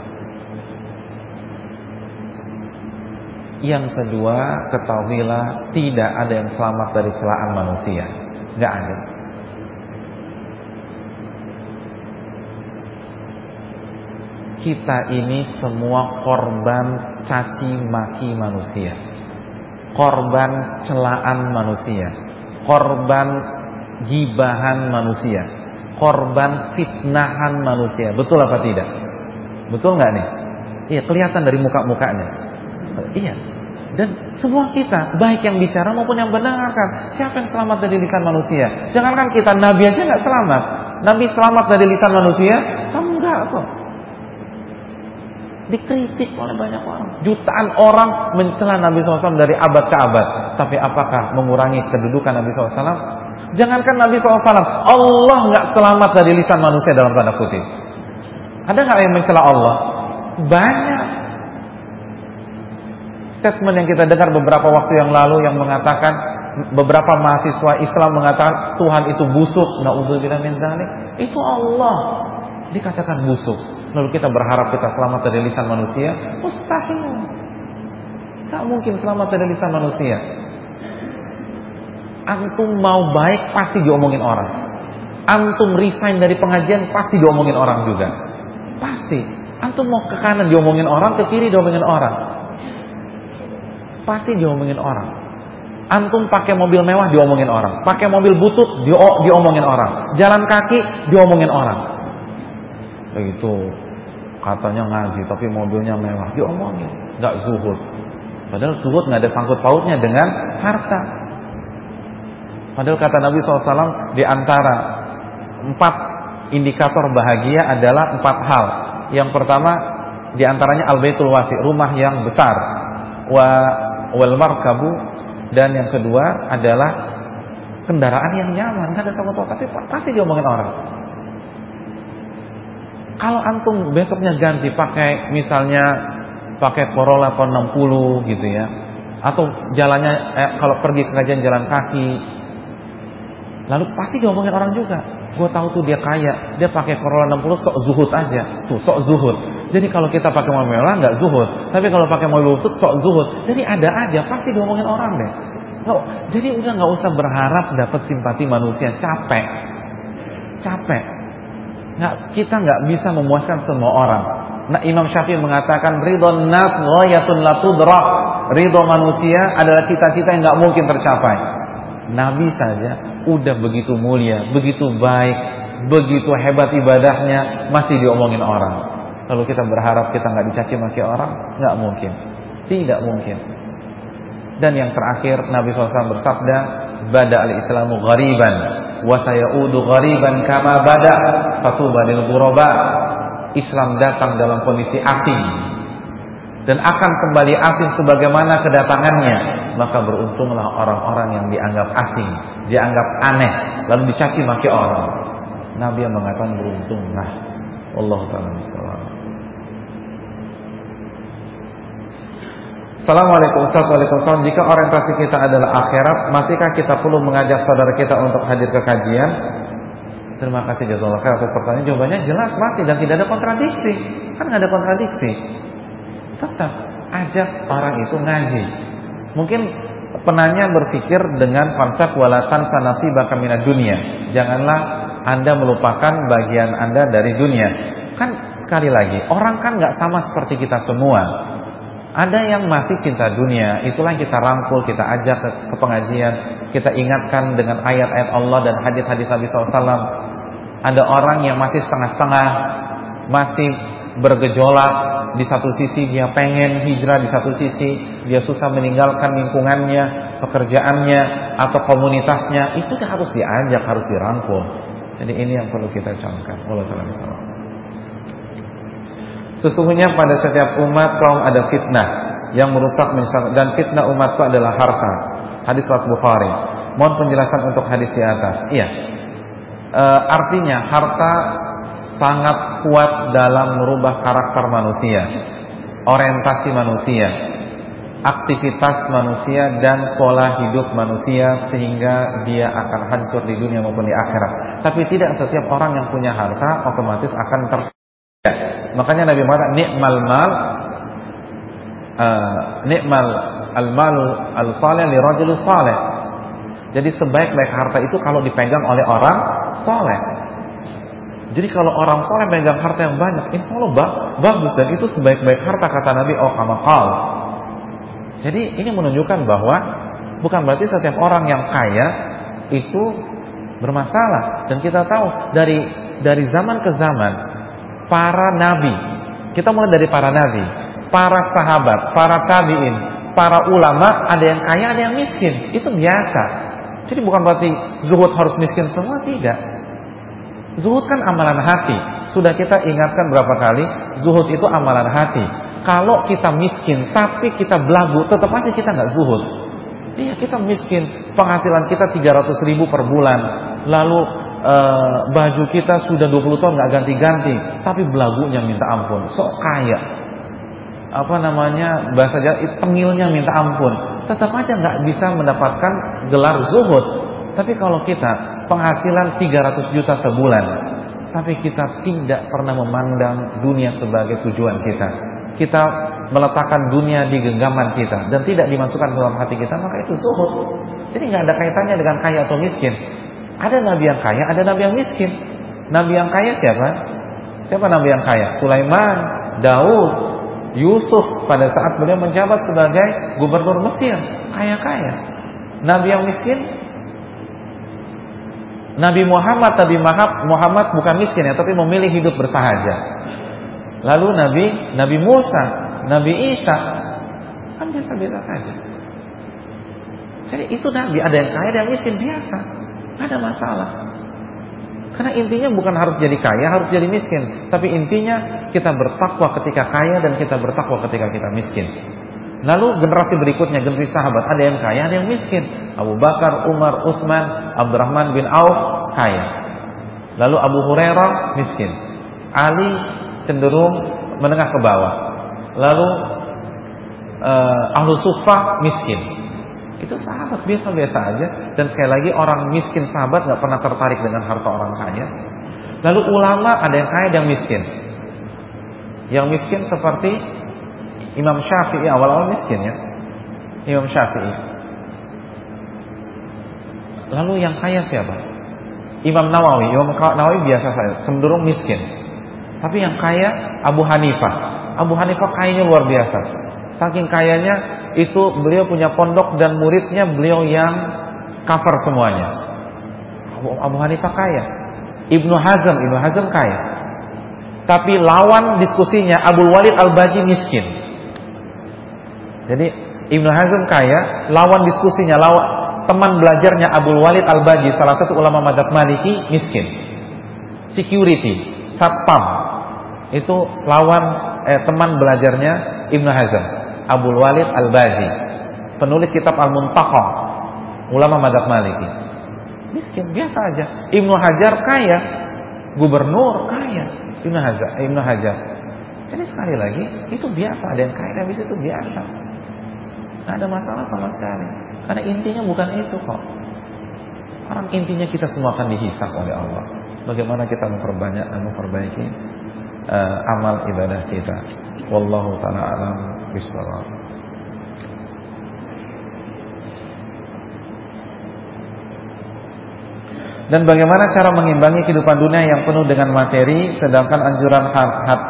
A: Yang kedua, ketahuilah tidak ada yang selamat dari celaan manusia. Gak ada. Kita ini semua korban caci maki manusia. Korban celaan manusia. Korban gibahan manusia. Korban fitnahan manusia. Betul apa tidak? Betul nggak nih? Iya, kelihatan dari muka-mukanya. Iya. Dan semua kita, baik yang bicara maupun yang mendengarkan, siapa yang selamat dari lisan manusia? Jangankan kita, Nabi aja nggak selamat. Nabi selamat dari lisan manusia, kamu enggak kok. Dikritik oleh banyak orang. Jutaan orang mencela Nabi SAW dari abad ke abad. Tapi apakah mengurangi kedudukan Nabi SAW? Jangankan Nabi SAW, Allah nggak selamat dari lisan manusia dalam tanda kutip. Ada nggak yang mencela Allah? Banyak statement yang kita dengar beberapa waktu yang lalu yang mengatakan beberapa mahasiswa Islam mengatakan Tuhan itu busuk. Itu Allah dikatakan busuk. Lalu kita berharap kita selamat dari lisan manusia? Mustahil. Tak mungkin selamat dari lisan manusia. Antum mau baik pasti diomongin orang. Antum resign dari pengajian pasti diomongin orang juga. Pasti. Antum mau ke kanan diomongin orang, ke kiri diomongin orang. Pasti diomongin orang. Antum pakai mobil mewah diomongin orang. Pakai mobil butut diomongin orang. Jalan kaki diomongin orang. Begitu. Katanya ngaji tapi mobilnya mewah diomongin. Gak zuhud. Padahal zuhud nggak ada sangkut pautnya dengan harta. Padahal kata Nabi SAW di antara empat indikator bahagia adalah empat hal. Yang pertama di antaranya al-baitul wasi, rumah yang besar. Wa wal markabu dan yang kedua adalah kendaraan yang nyaman, nggak ada sangkut paut tapi pasti diomongin orang. Kalau antum besoknya ganti pakai misalnya pakai Corolla tahun 60 gitu ya. Atau jalannya eh, kalau pergi ke kajian jalan kaki. Lalu pasti diomongin orang juga. Gue tahu tuh dia kaya, dia pakai Corolla 60 sok zuhud aja. Tuh, sok zuhud. Jadi kalau kita pakai mobil mewah nggak zuhud, tapi kalau pakai mobil butut sok zuhud. Jadi ada aja, pasti diomongin orang deh. Nggak, jadi udah nggak usah berharap dapat simpati manusia, capek. Capek. Nggak, kita nggak bisa memuaskan semua orang. Nah, Imam Syafi'i mengatakan ridho nas ghayatun la. Ridho manusia adalah cita-cita yang nggak mungkin tercapai. Nabi saja udah begitu mulia, begitu baik, begitu hebat ibadahnya masih diomongin orang. Lalu kita berharap kita nggak dicaci maki orang, nggak mungkin, tidak mungkin. Dan yang terakhir Nabi SAW bersabda, "Bada al-Islamu ghariban, wa sayaudu ghariban kama bada, fatuba lil ghuraba." Islam datang dalam kondisi asing dan akan kembali asing sebagaimana kedatangannya, maka beruntunglah orang-orang yang dianggap asing, dianggap aneh, lalu dicaci maki orang. Nabi yang mengatakan beruntunglah. Allah taala Assalamualaikum Ustaz. Waalaikumsalam. Jika orientasi kita adalah akhirat Masihkah kita perlu mengajak saudara kita untuk hadir ke kajian? Terima kasih jazakallah khair atas pertanyaan. Jawabannya jelas masih dan tidak ada kontradiksi. Kan nggak ada kontradiksi. Tetap ajak orang itu ngaji. Mungkin penanya berpikir dengan konsep walatan sanasi bakamina dunia. Janganlah anda melupakan bagian anda dari dunia. Kan sekali lagi orang kan nggak sama seperti kita semua. Ada yang masih cinta dunia, itulah yang kita rangkul, kita ajak ke, ke pengajian, kita ingatkan dengan ayat-ayat Allah dan hadis-hadis Nabi SAW. Ada orang yang masih setengah-setengah, masih bergejolak di satu sisi dia pengen hijrah di satu sisi dia susah meninggalkan lingkungannya pekerjaannya atau komunitasnya itu harus diajak harus dirangkul jadi ini yang perlu kita camkan Allah taala Sesungguhnya pada setiap umat kaum ada fitnah yang merusak dan fitnah umatku adalah harta. Hadis riwayat Bukhari. Mohon penjelasan untuk hadis di atas. Iya. E, artinya harta sangat kuat dalam merubah karakter manusia, orientasi manusia, aktivitas manusia dan pola hidup manusia sehingga dia akan hancur di dunia maupun di akhirat. Tapi tidak setiap orang yang punya harta otomatis akan ter Makanya Nabi mengatakan nikmal mal uh, nikmal al mal al salih li rajul salih. Jadi sebaik-baik harta itu kalau dipegang oleh orang saleh. Jadi kalau orang soleh megang harta yang banyak, insya Allah bagus dan itu sebaik-baik harta kata Nabi oh kamakal. Jadi ini menunjukkan bahwa bukan berarti setiap orang yang kaya itu bermasalah dan kita tahu dari dari zaman ke zaman para nabi kita mulai dari para nabi, para sahabat, para tabiin, para ulama, ada yang kaya, ada yang miskin. Itu biasa. Jadi bukan berarti zuhud harus miskin semua, tidak. Zuhud kan amalan hati. Sudah kita ingatkan berapa kali, zuhud itu amalan hati. Kalau kita miskin tapi kita belagu, tetap aja kita nggak zuhud. Iya kita miskin, penghasilan kita 300 ribu per bulan. Lalu uh, baju kita sudah 20 tahun nggak ganti-ganti, tapi belagunya minta ampun, sok kaya. Apa namanya bahasa Jawa tengilnya minta ampun, tetap aja nggak bisa mendapatkan gelar zuhud. Tapi kalau kita penghasilan 300 juta sebulan, tapi kita tidak pernah memandang dunia sebagai tujuan kita. Kita meletakkan dunia di genggaman kita dan tidak dimasukkan dalam hati kita, maka itu zuhud. Jadi nggak ada kaitannya dengan kaya atau miskin. Ada nabi yang kaya, ada nabi yang miskin. Nabi yang kaya siapa? Siapa nabi yang kaya? Sulaiman, Daud, Yusuf pada saat beliau menjabat sebagai gubernur Mesir, kaya-kaya. Nabi yang miskin? Nabi Muhammad, Nabi Muhammad bukan miskin ya, tapi memilih hidup bersahaja. Lalu Nabi Nabi Musa, Nabi Isa, kan biasa-biasa saja. Jadi itu Nabi, ada yang kaya, ada yang miskin biasa ada masalah. Karena intinya bukan harus jadi kaya, harus jadi miskin. Tapi intinya kita bertakwa ketika kaya dan kita bertakwa ketika kita miskin. Lalu generasi berikutnya, generasi sahabat, ada yang kaya, ada yang miskin. Abu Bakar, Umar, Utsman, Abdurrahman bin Auf kaya. Lalu Abu Hurairah miskin. Ali cenderung menengah ke bawah. Lalu uh, Ahlu Sufah miskin. Itu sahabat biasa-biasa aja dan sekali lagi orang miskin sahabat nggak pernah tertarik dengan harta orang kaya. Lalu ulama ada yang kaya dan miskin. Yang miskin seperti Imam Syafi'i awal-awal miskin ya. Imam Syafi'i. Lalu yang kaya siapa? Imam Nawawi. Imam Nawawi biasa saja, cenderung miskin. Tapi yang kaya Abu Hanifah. Abu Hanifah kayanya luar biasa. Saking kayanya itu beliau punya pondok dan muridnya beliau yang cover semuanya. Abu, Abu Hanifah kaya. Ibnu Hazm, Ibnu Hazm kaya. Tapi lawan diskusinya Abu Walid Al-Baji miskin. Jadi Ibnu Hazm kaya, lawan diskusinya, lawan teman belajarnya Abu Walid Al-Baji, salah satu ulama madhab Maliki miskin. Security, satpam. Itu lawan eh, teman belajarnya Ibnu Hazm. Abdul Walid Al-Bazi, penulis kitab Al-Muntaqa, ulama madhab Maliki. Miskin, biasa aja. Ibnu Hajar kaya, gubernur kaya. Ibnu Hajar, Ibnu Hajar. Jadi sekali lagi, itu biasa. Ada yang kaya dan bisa itu biasa. Tidak ada masalah sama sekali. Karena intinya bukan itu kok. Orang intinya kita semua akan dihisap oleh Allah. Bagaimana kita memperbanyak dan memperbaiki uh, amal ibadah kita. Wallahu taala alam bisawab. Dan bagaimana cara mengimbangi kehidupan dunia yang penuh dengan materi sedangkan anjuran had,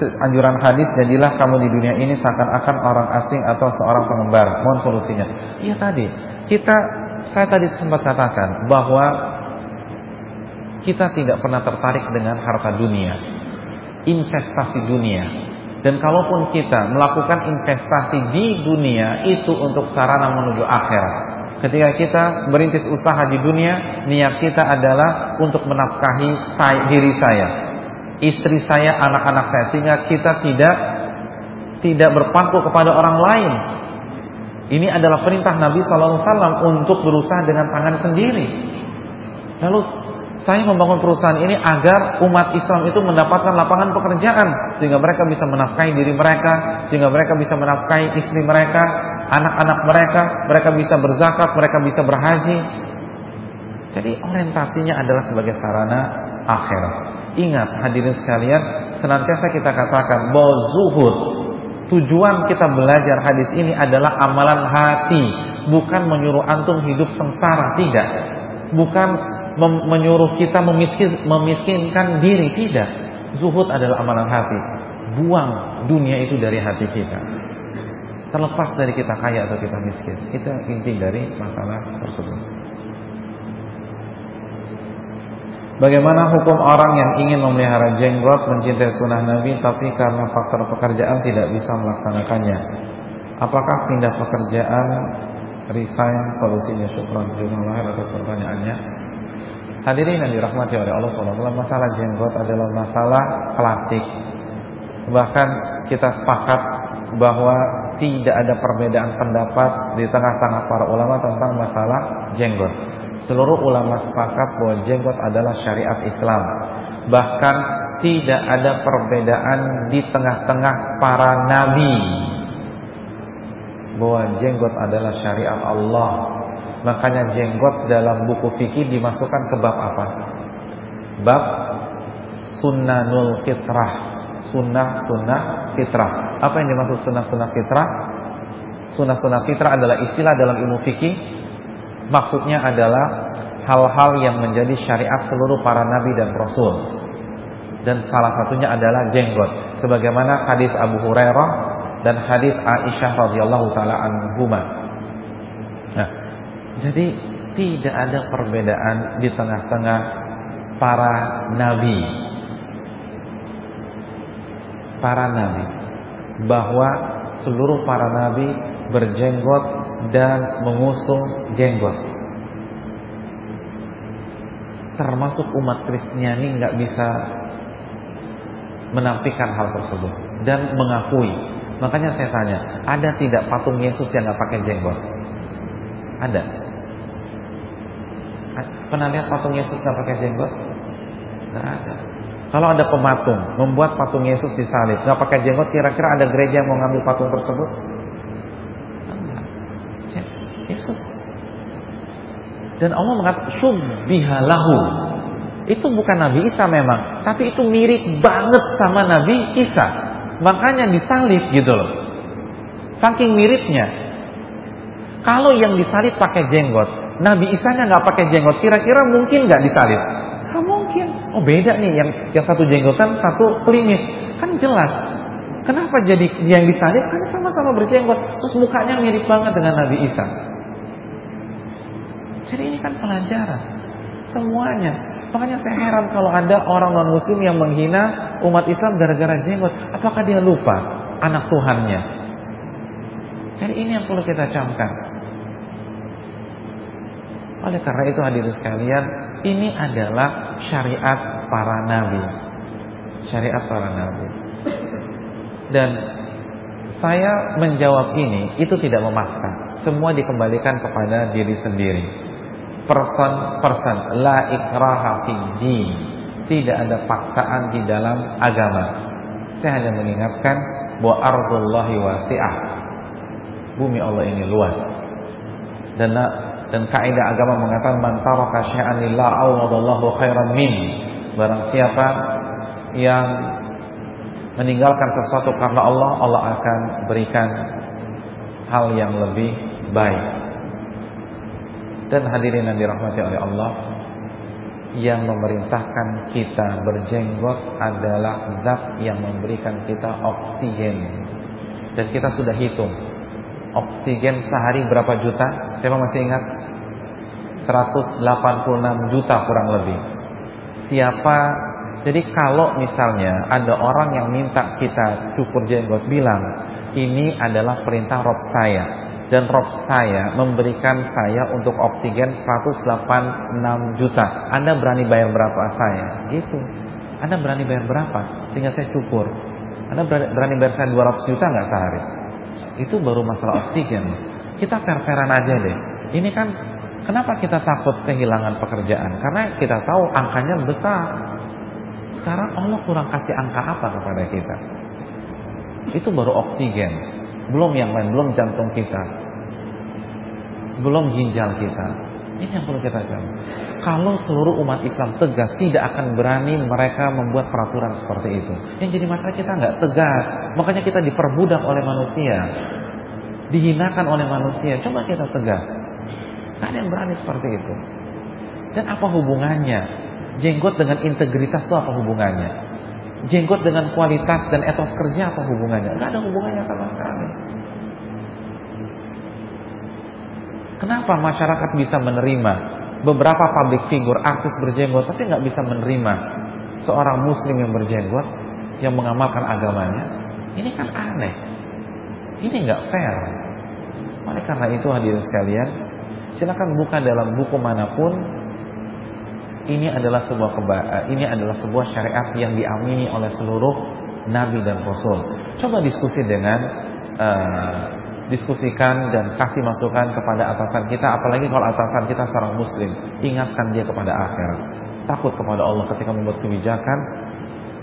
A: anjuran hadis jadilah kamu di dunia ini seakan-akan orang asing atau seorang pengembara. Mohon solusinya. Iya tadi, kita saya tadi sempat katakan bahwa kita tidak pernah tertarik dengan harta dunia, investasi dunia. Dan kalaupun kita melakukan investasi di dunia itu untuk sarana menuju akhirat, Ketika kita merintis usaha di dunia, niat kita adalah untuk menafkahi diri saya, istri saya, anak-anak saya, sehingga kita tidak tidak berpaku kepada orang lain. Ini adalah perintah Nabi SAW untuk berusaha dengan tangan sendiri. Lalu saya membangun perusahaan ini agar umat Islam itu mendapatkan lapangan pekerjaan sehingga mereka bisa menafkahi diri mereka, sehingga mereka bisa menafkahi istri mereka, anak-anak mereka, mereka bisa berzakat, mereka bisa berhaji. Jadi orientasinya adalah sebagai sarana akhirat. Ingat hadirin sekalian, senantiasa kita katakan bahwa zuhud tujuan kita belajar hadis ini adalah amalan hati, bukan menyuruh antum hidup sengsara, tidak. Bukan menyuruh kita memiskin, memiskinkan diri, tidak. Zuhud adalah amalan hati. Buang dunia itu dari hati kita. Terlepas dari kita kaya atau kita miskin. Itu inti dari masalah tersebut. Bagaimana hukum orang yang ingin memelihara jenggot mencintai sunnah Nabi tapi karena faktor pekerjaan tidak bisa melaksanakannya? Apakah pindah pekerjaan resign solusinya? Syukran jazakallahu atas pertanyaannya. Hadirin yang dirahmati oleh Allah SWT Masalah jenggot adalah masalah klasik Bahkan kita sepakat bahwa tidak ada perbedaan pendapat di tengah-tengah para ulama tentang masalah jenggot. Seluruh ulama sepakat bahwa jenggot adalah syariat Islam. Bahkan tidak ada perbedaan di tengah-tengah para nabi bahwa jenggot adalah syariat Allah. Makanya jenggot dalam buku fikih dimasukkan ke bab apa? Bab sunnanul fitrah sunnah-sunnah fitrah. Apa yang dimaksud sunnah-sunnah fitrah? Sunnah-sunnah fitrah adalah istilah dalam ilmu fikih. Maksudnya adalah hal-hal yang menjadi syariat seluruh para nabi dan rasul. Dan salah satunya adalah jenggot. Sebagaimana hadis Abu Hurairah dan hadis Aisyah radhiyallahu taala anhuma. Nah, jadi tidak ada perbedaan di tengah-tengah para nabi para nabi bahwa seluruh para nabi berjenggot dan mengusung jenggot. Termasuk umat Kristiani nggak bisa menampilkan hal tersebut dan mengakui. Makanya saya tanya, ada tidak patung Yesus yang nggak pakai jenggot? Ada. Pernah lihat patung Yesus nggak pakai jenggot? Nggak ada. Kalau ada pematung membuat patung Yesus disalib, nggak pakai jenggot, kira-kira ada gereja yang mau ngambil patung tersebut? Dan Allah mengatakan subbihalahu. Itu bukan Nabi Isa memang, tapi itu mirip banget sama Nabi Isa. Makanya disalib gitu loh. Saking miripnya. Kalau yang disalib pakai jenggot, Nabi Isa-nya nggak pakai jenggot, kira-kira mungkin nggak disalib? Nggak mungkin. Oh beda nih yang yang satu jenggotan, satu klinik. Kan jelas. Kenapa jadi yang disalib? Kan sama-sama berjenggot. Terus mukanya mirip banget dengan Nabi Isa. Jadi ini kan pelajaran. Semuanya. Makanya saya heran kalau ada orang non muslim yang menghina umat Islam gara-gara jenggot. Apakah dia lupa anak Tuhannya? Jadi ini yang perlu kita camkan. Oleh karena itu hadirin sekalian, ini adalah syariat para nabi. Syariat para nabi. Dan saya menjawab ini itu tidak memaksa. Semua dikembalikan kepada diri sendiri. Person person la ikraha fi Tidak ada paksaan di dalam agama. Saya hanya mengingatkan bahwa ardullahi wasi'ah. Bumi Allah ini luas. Dan dan kaidah agama mengatakan man taraka syai'an lillah awadallahu khairan min. Barang siapa yang meninggalkan sesuatu karena Allah, Allah akan berikan hal yang lebih baik. Dan hadirin yang dirahmati oleh Allah, yang memerintahkan kita berjenggot adalah zat yang memberikan kita oksigen. Dan kita sudah hitung. Oksigen sehari berapa juta? Siapa masih ingat? 186 juta kurang lebih. Siapa jadi kalau misalnya ada orang yang minta kita cukur jenggot bilang, ini adalah perintah Rob saya dan Rob saya memberikan saya untuk oksigen 186 juta. Anda berani bayar berapa saya? Gitu. Anda berani bayar berapa sehingga saya cukur? Anda berani bayar saya 200 juta nggak sehari? Itu baru masalah oksigen. Kita fair-fairan aja deh. Ini kan kenapa kita takut kehilangan pekerjaan? Karena kita tahu angkanya besar. Sekarang Allah kurang kasih angka apa kepada kita? Itu baru oksigen. Belum yang lain, belum jantung kita. Belum ginjal kita. Ini yang perlu kita tahu. Kalau seluruh umat Islam tegas, tidak akan berani mereka membuat peraturan seperti itu. Yang jadi masalah kita nggak tegas, makanya kita diperbudak oleh manusia, dihinakan oleh manusia. Coba kita tegas. Gak ada yang berani seperti itu. Dan apa hubungannya Jenggot dengan integritas itu apa hubungannya? Jenggot dengan kualitas dan etos kerja apa hubungannya? Gak ada hubungannya sama sekali. Kenapa masyarakat bisa menerima beberapa public figure artis berjenggot tapi nggak bisa menerima seorang muslim yang berjenggot yang mengamalkan agamanya? Ini kan aneh. Ini nggak fair. Oleh karena itu hadirin sekalian, silakan buka dalam buku mana pun ini adalah sebuah keba eh, ini adalah sebuah syariat yang diamini oleh seluruh nabi dan rasul. Coba diskusi dengan uh, diskusikan dan kasih masukan kepada atasan kita apalagi kalau atasan kita seorang muslim, ingatkan dia kepada akhirat. Takut kepada Allah ketika membuat kebijakan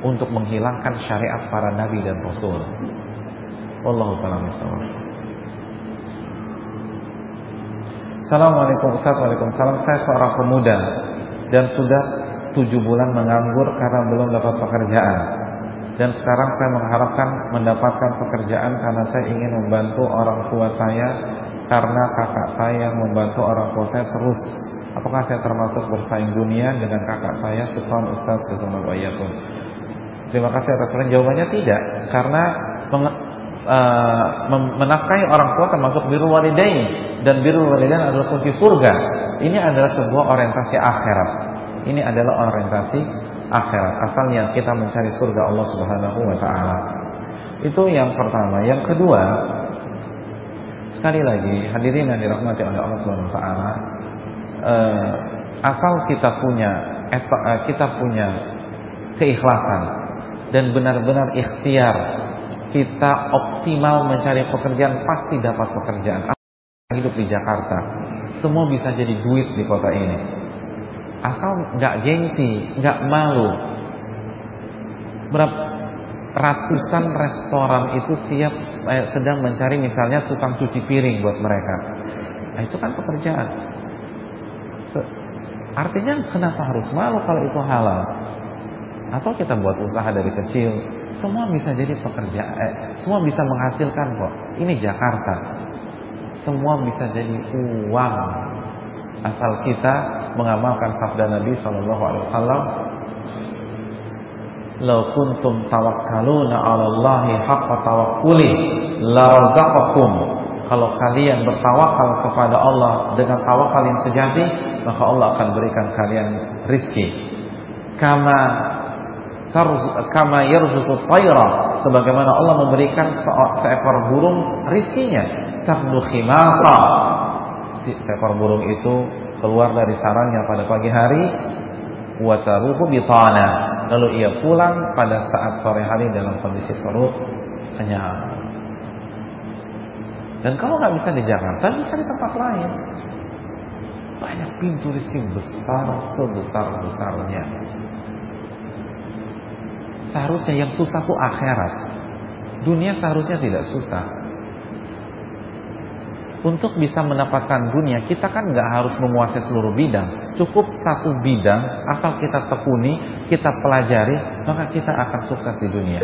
A: untuk menghilangkan syariat para nabi dan rasul. Wallahu taala Assalamualaikum Ustaz Waalaikumsalam Saya seorang pemuda dan sudah tujuh bulan menganggur karena belum dapat pekerjaan. Dan sekarang saya mengharapkan mendapatkan pekerjaan karena saya ingin membantu orang tua saya karena kakak saya membantu orang tua saya terus. Apakah saya termasuk bersaing dunia dengan kakak saya? Syukran Ustaz Jazakallahu Terima kasih atas pertanyaan. Jawabannya tidak, karena uh, menafkahi orang tua termasuk biru walidain dan biru walidain adalah kunci surga. Ini adalah sebuah orientasi akhirat. Ini adalah orientasi akhirat. Asalnya kita mencari surga Allah Subhanahu wa taala. Itu yang pertama. Yang kedua, sekali lagi hadirin yang dirahmati oleh Allah Subhanahu wa taala, eh, asal kita punya eh, kita punya keikhlasan dan benar-benar ikhtiar kita optimal mencari pekerjaan pasti dapat pekerjaan. Hidup di Jakarta semua bisa jadi duit di kota ini. Asal nggak gengsi, nggak malu. Berapa ratusan restoran itu setiap eh, sedang mencari misalnya tukang cuci piring buat mereka. Nah, itu kan pekerjaan. So, artinya kenapa harus malu kalau itu halal? Atau kita buat usaha dari kecil, semua bisa jadi pekerjaan, eh, semua bisa menghasilkan kok. Ini Jakarta semua bisa jadi uang asal kita mengamalkan sabda Nabi Shallallahu Alaihi Wasallam Lau kuntum tawakkaluna 'ala Allahi haqqa tawakkuli la Kalau kalian bertawakal kepada Allah dengan tawakal yang sejati, maka Allah akan berikan kalian rizki. Kama kama yarzuqu tayra sebagaimana Allah memberikan seekor burung rizkinya tabnu khimasa. Si seekor burung itu keluar dari sarangnya pada pagi hari wa taruhu bitana. Lalu ia pulang pada saat sore hari dalam kondisi perut kenyang. Dan kalau nggak bisa di Jakarta, bisa di tempat lain. Banyak pintu rezeki besar sebesar besarnya. Seharusnya yang susah itu akhirat. Dunia seharusnya tidak susah. Untuk bisa mendapatkan dunia, kita kan nggak harus menguasai seluruh bidang. Cukup satu bidang, asal kita tekuni, kita pelajari, maka kita akan sukses di dunia.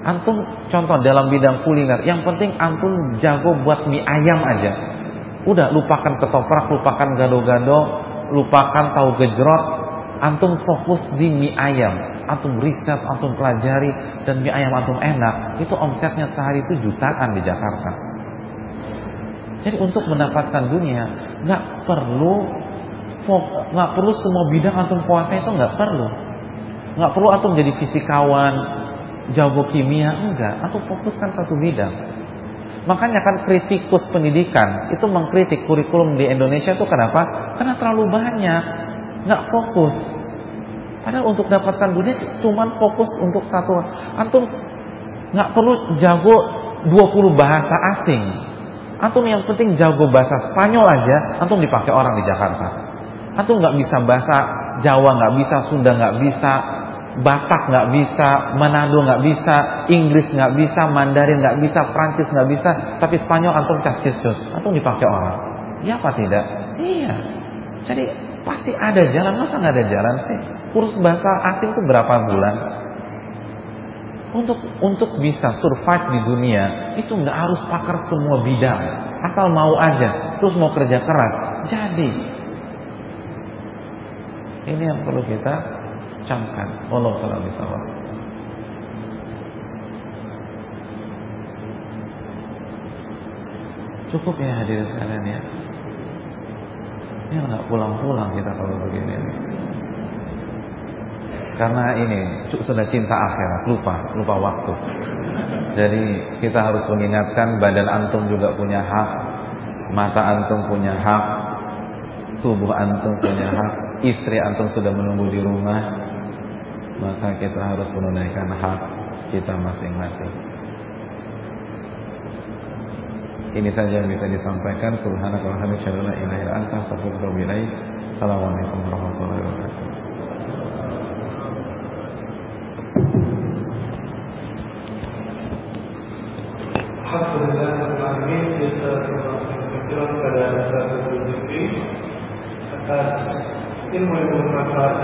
A: Antum contoh dalam bidang kuliner, yang penting antum jago buat mie ayam aja. Udah lupakan ketoprak, lupakan gado-gado, lupakan tahu gejrot, antum fokus di mie ayam. Antum riset, antum pelajari dan mie ayam antum enak, itu omsetnya sehari itu jutaan di Jakarta. Jadi untuk mendapatkan dunia nggak perlu nggak perlu semua bidang antum kuasai itu nggak perlu. Nggak perlu antum jadi fisikawan, jago kimia enggak. Aku fokuskan satu bidang. Makanya kan kritikus pendidikan itu mengkritik kurikulum di Indonesia itu kenapa? Karena terlalu banyak. Nggak fokus padahal untuk dapatkan dunia cuma fokus untuk satu antum nggak perlu jago 20 bahasa asing antum yang penting jago bahasa Spanyol aja antum dipakai orang di Jakarta antum nggak bisa bahasa Jawa nggak bisa Sunda nggak bisa Batak nggak bisa, Manado nggak bisa, Inggris nggak bisa, Mandarin nggak bisa, Prancis nggak bisa, tapi Spanyol antum cacis antum dipakai orang. Iya apa tidak? Iya. Jadi pasti ada jalan, masa nggak ada jalan sih? Kursus bahasa asing itu berapa bulan? Untuk untuk bisa survive di dunia itu nggak harus pakar semua bidang, asal mau aja, terus mau kerja keras. Jadi ini yang perlu kita camkan. Allah taala bisawab. Cukup ya hadirin sekalian ya. Ini nggak pulang-pulang kita kalau begini. Karena ini sudah cinta akhirat, lupa, lupa waktu. Jadi kita harus mengingatkan badan antum juga punya hak, mata antum punya hak, tubuh antum punya hak, istri antum sudah menunggu di rumah, maka kita harus menunaikan hak kita masing-masing. Ini saja yang bisa disampaikan. Subhanaka wa Assalamualaikum warahmatullahi wabarakatuh. Alhamdulillah bermanfaat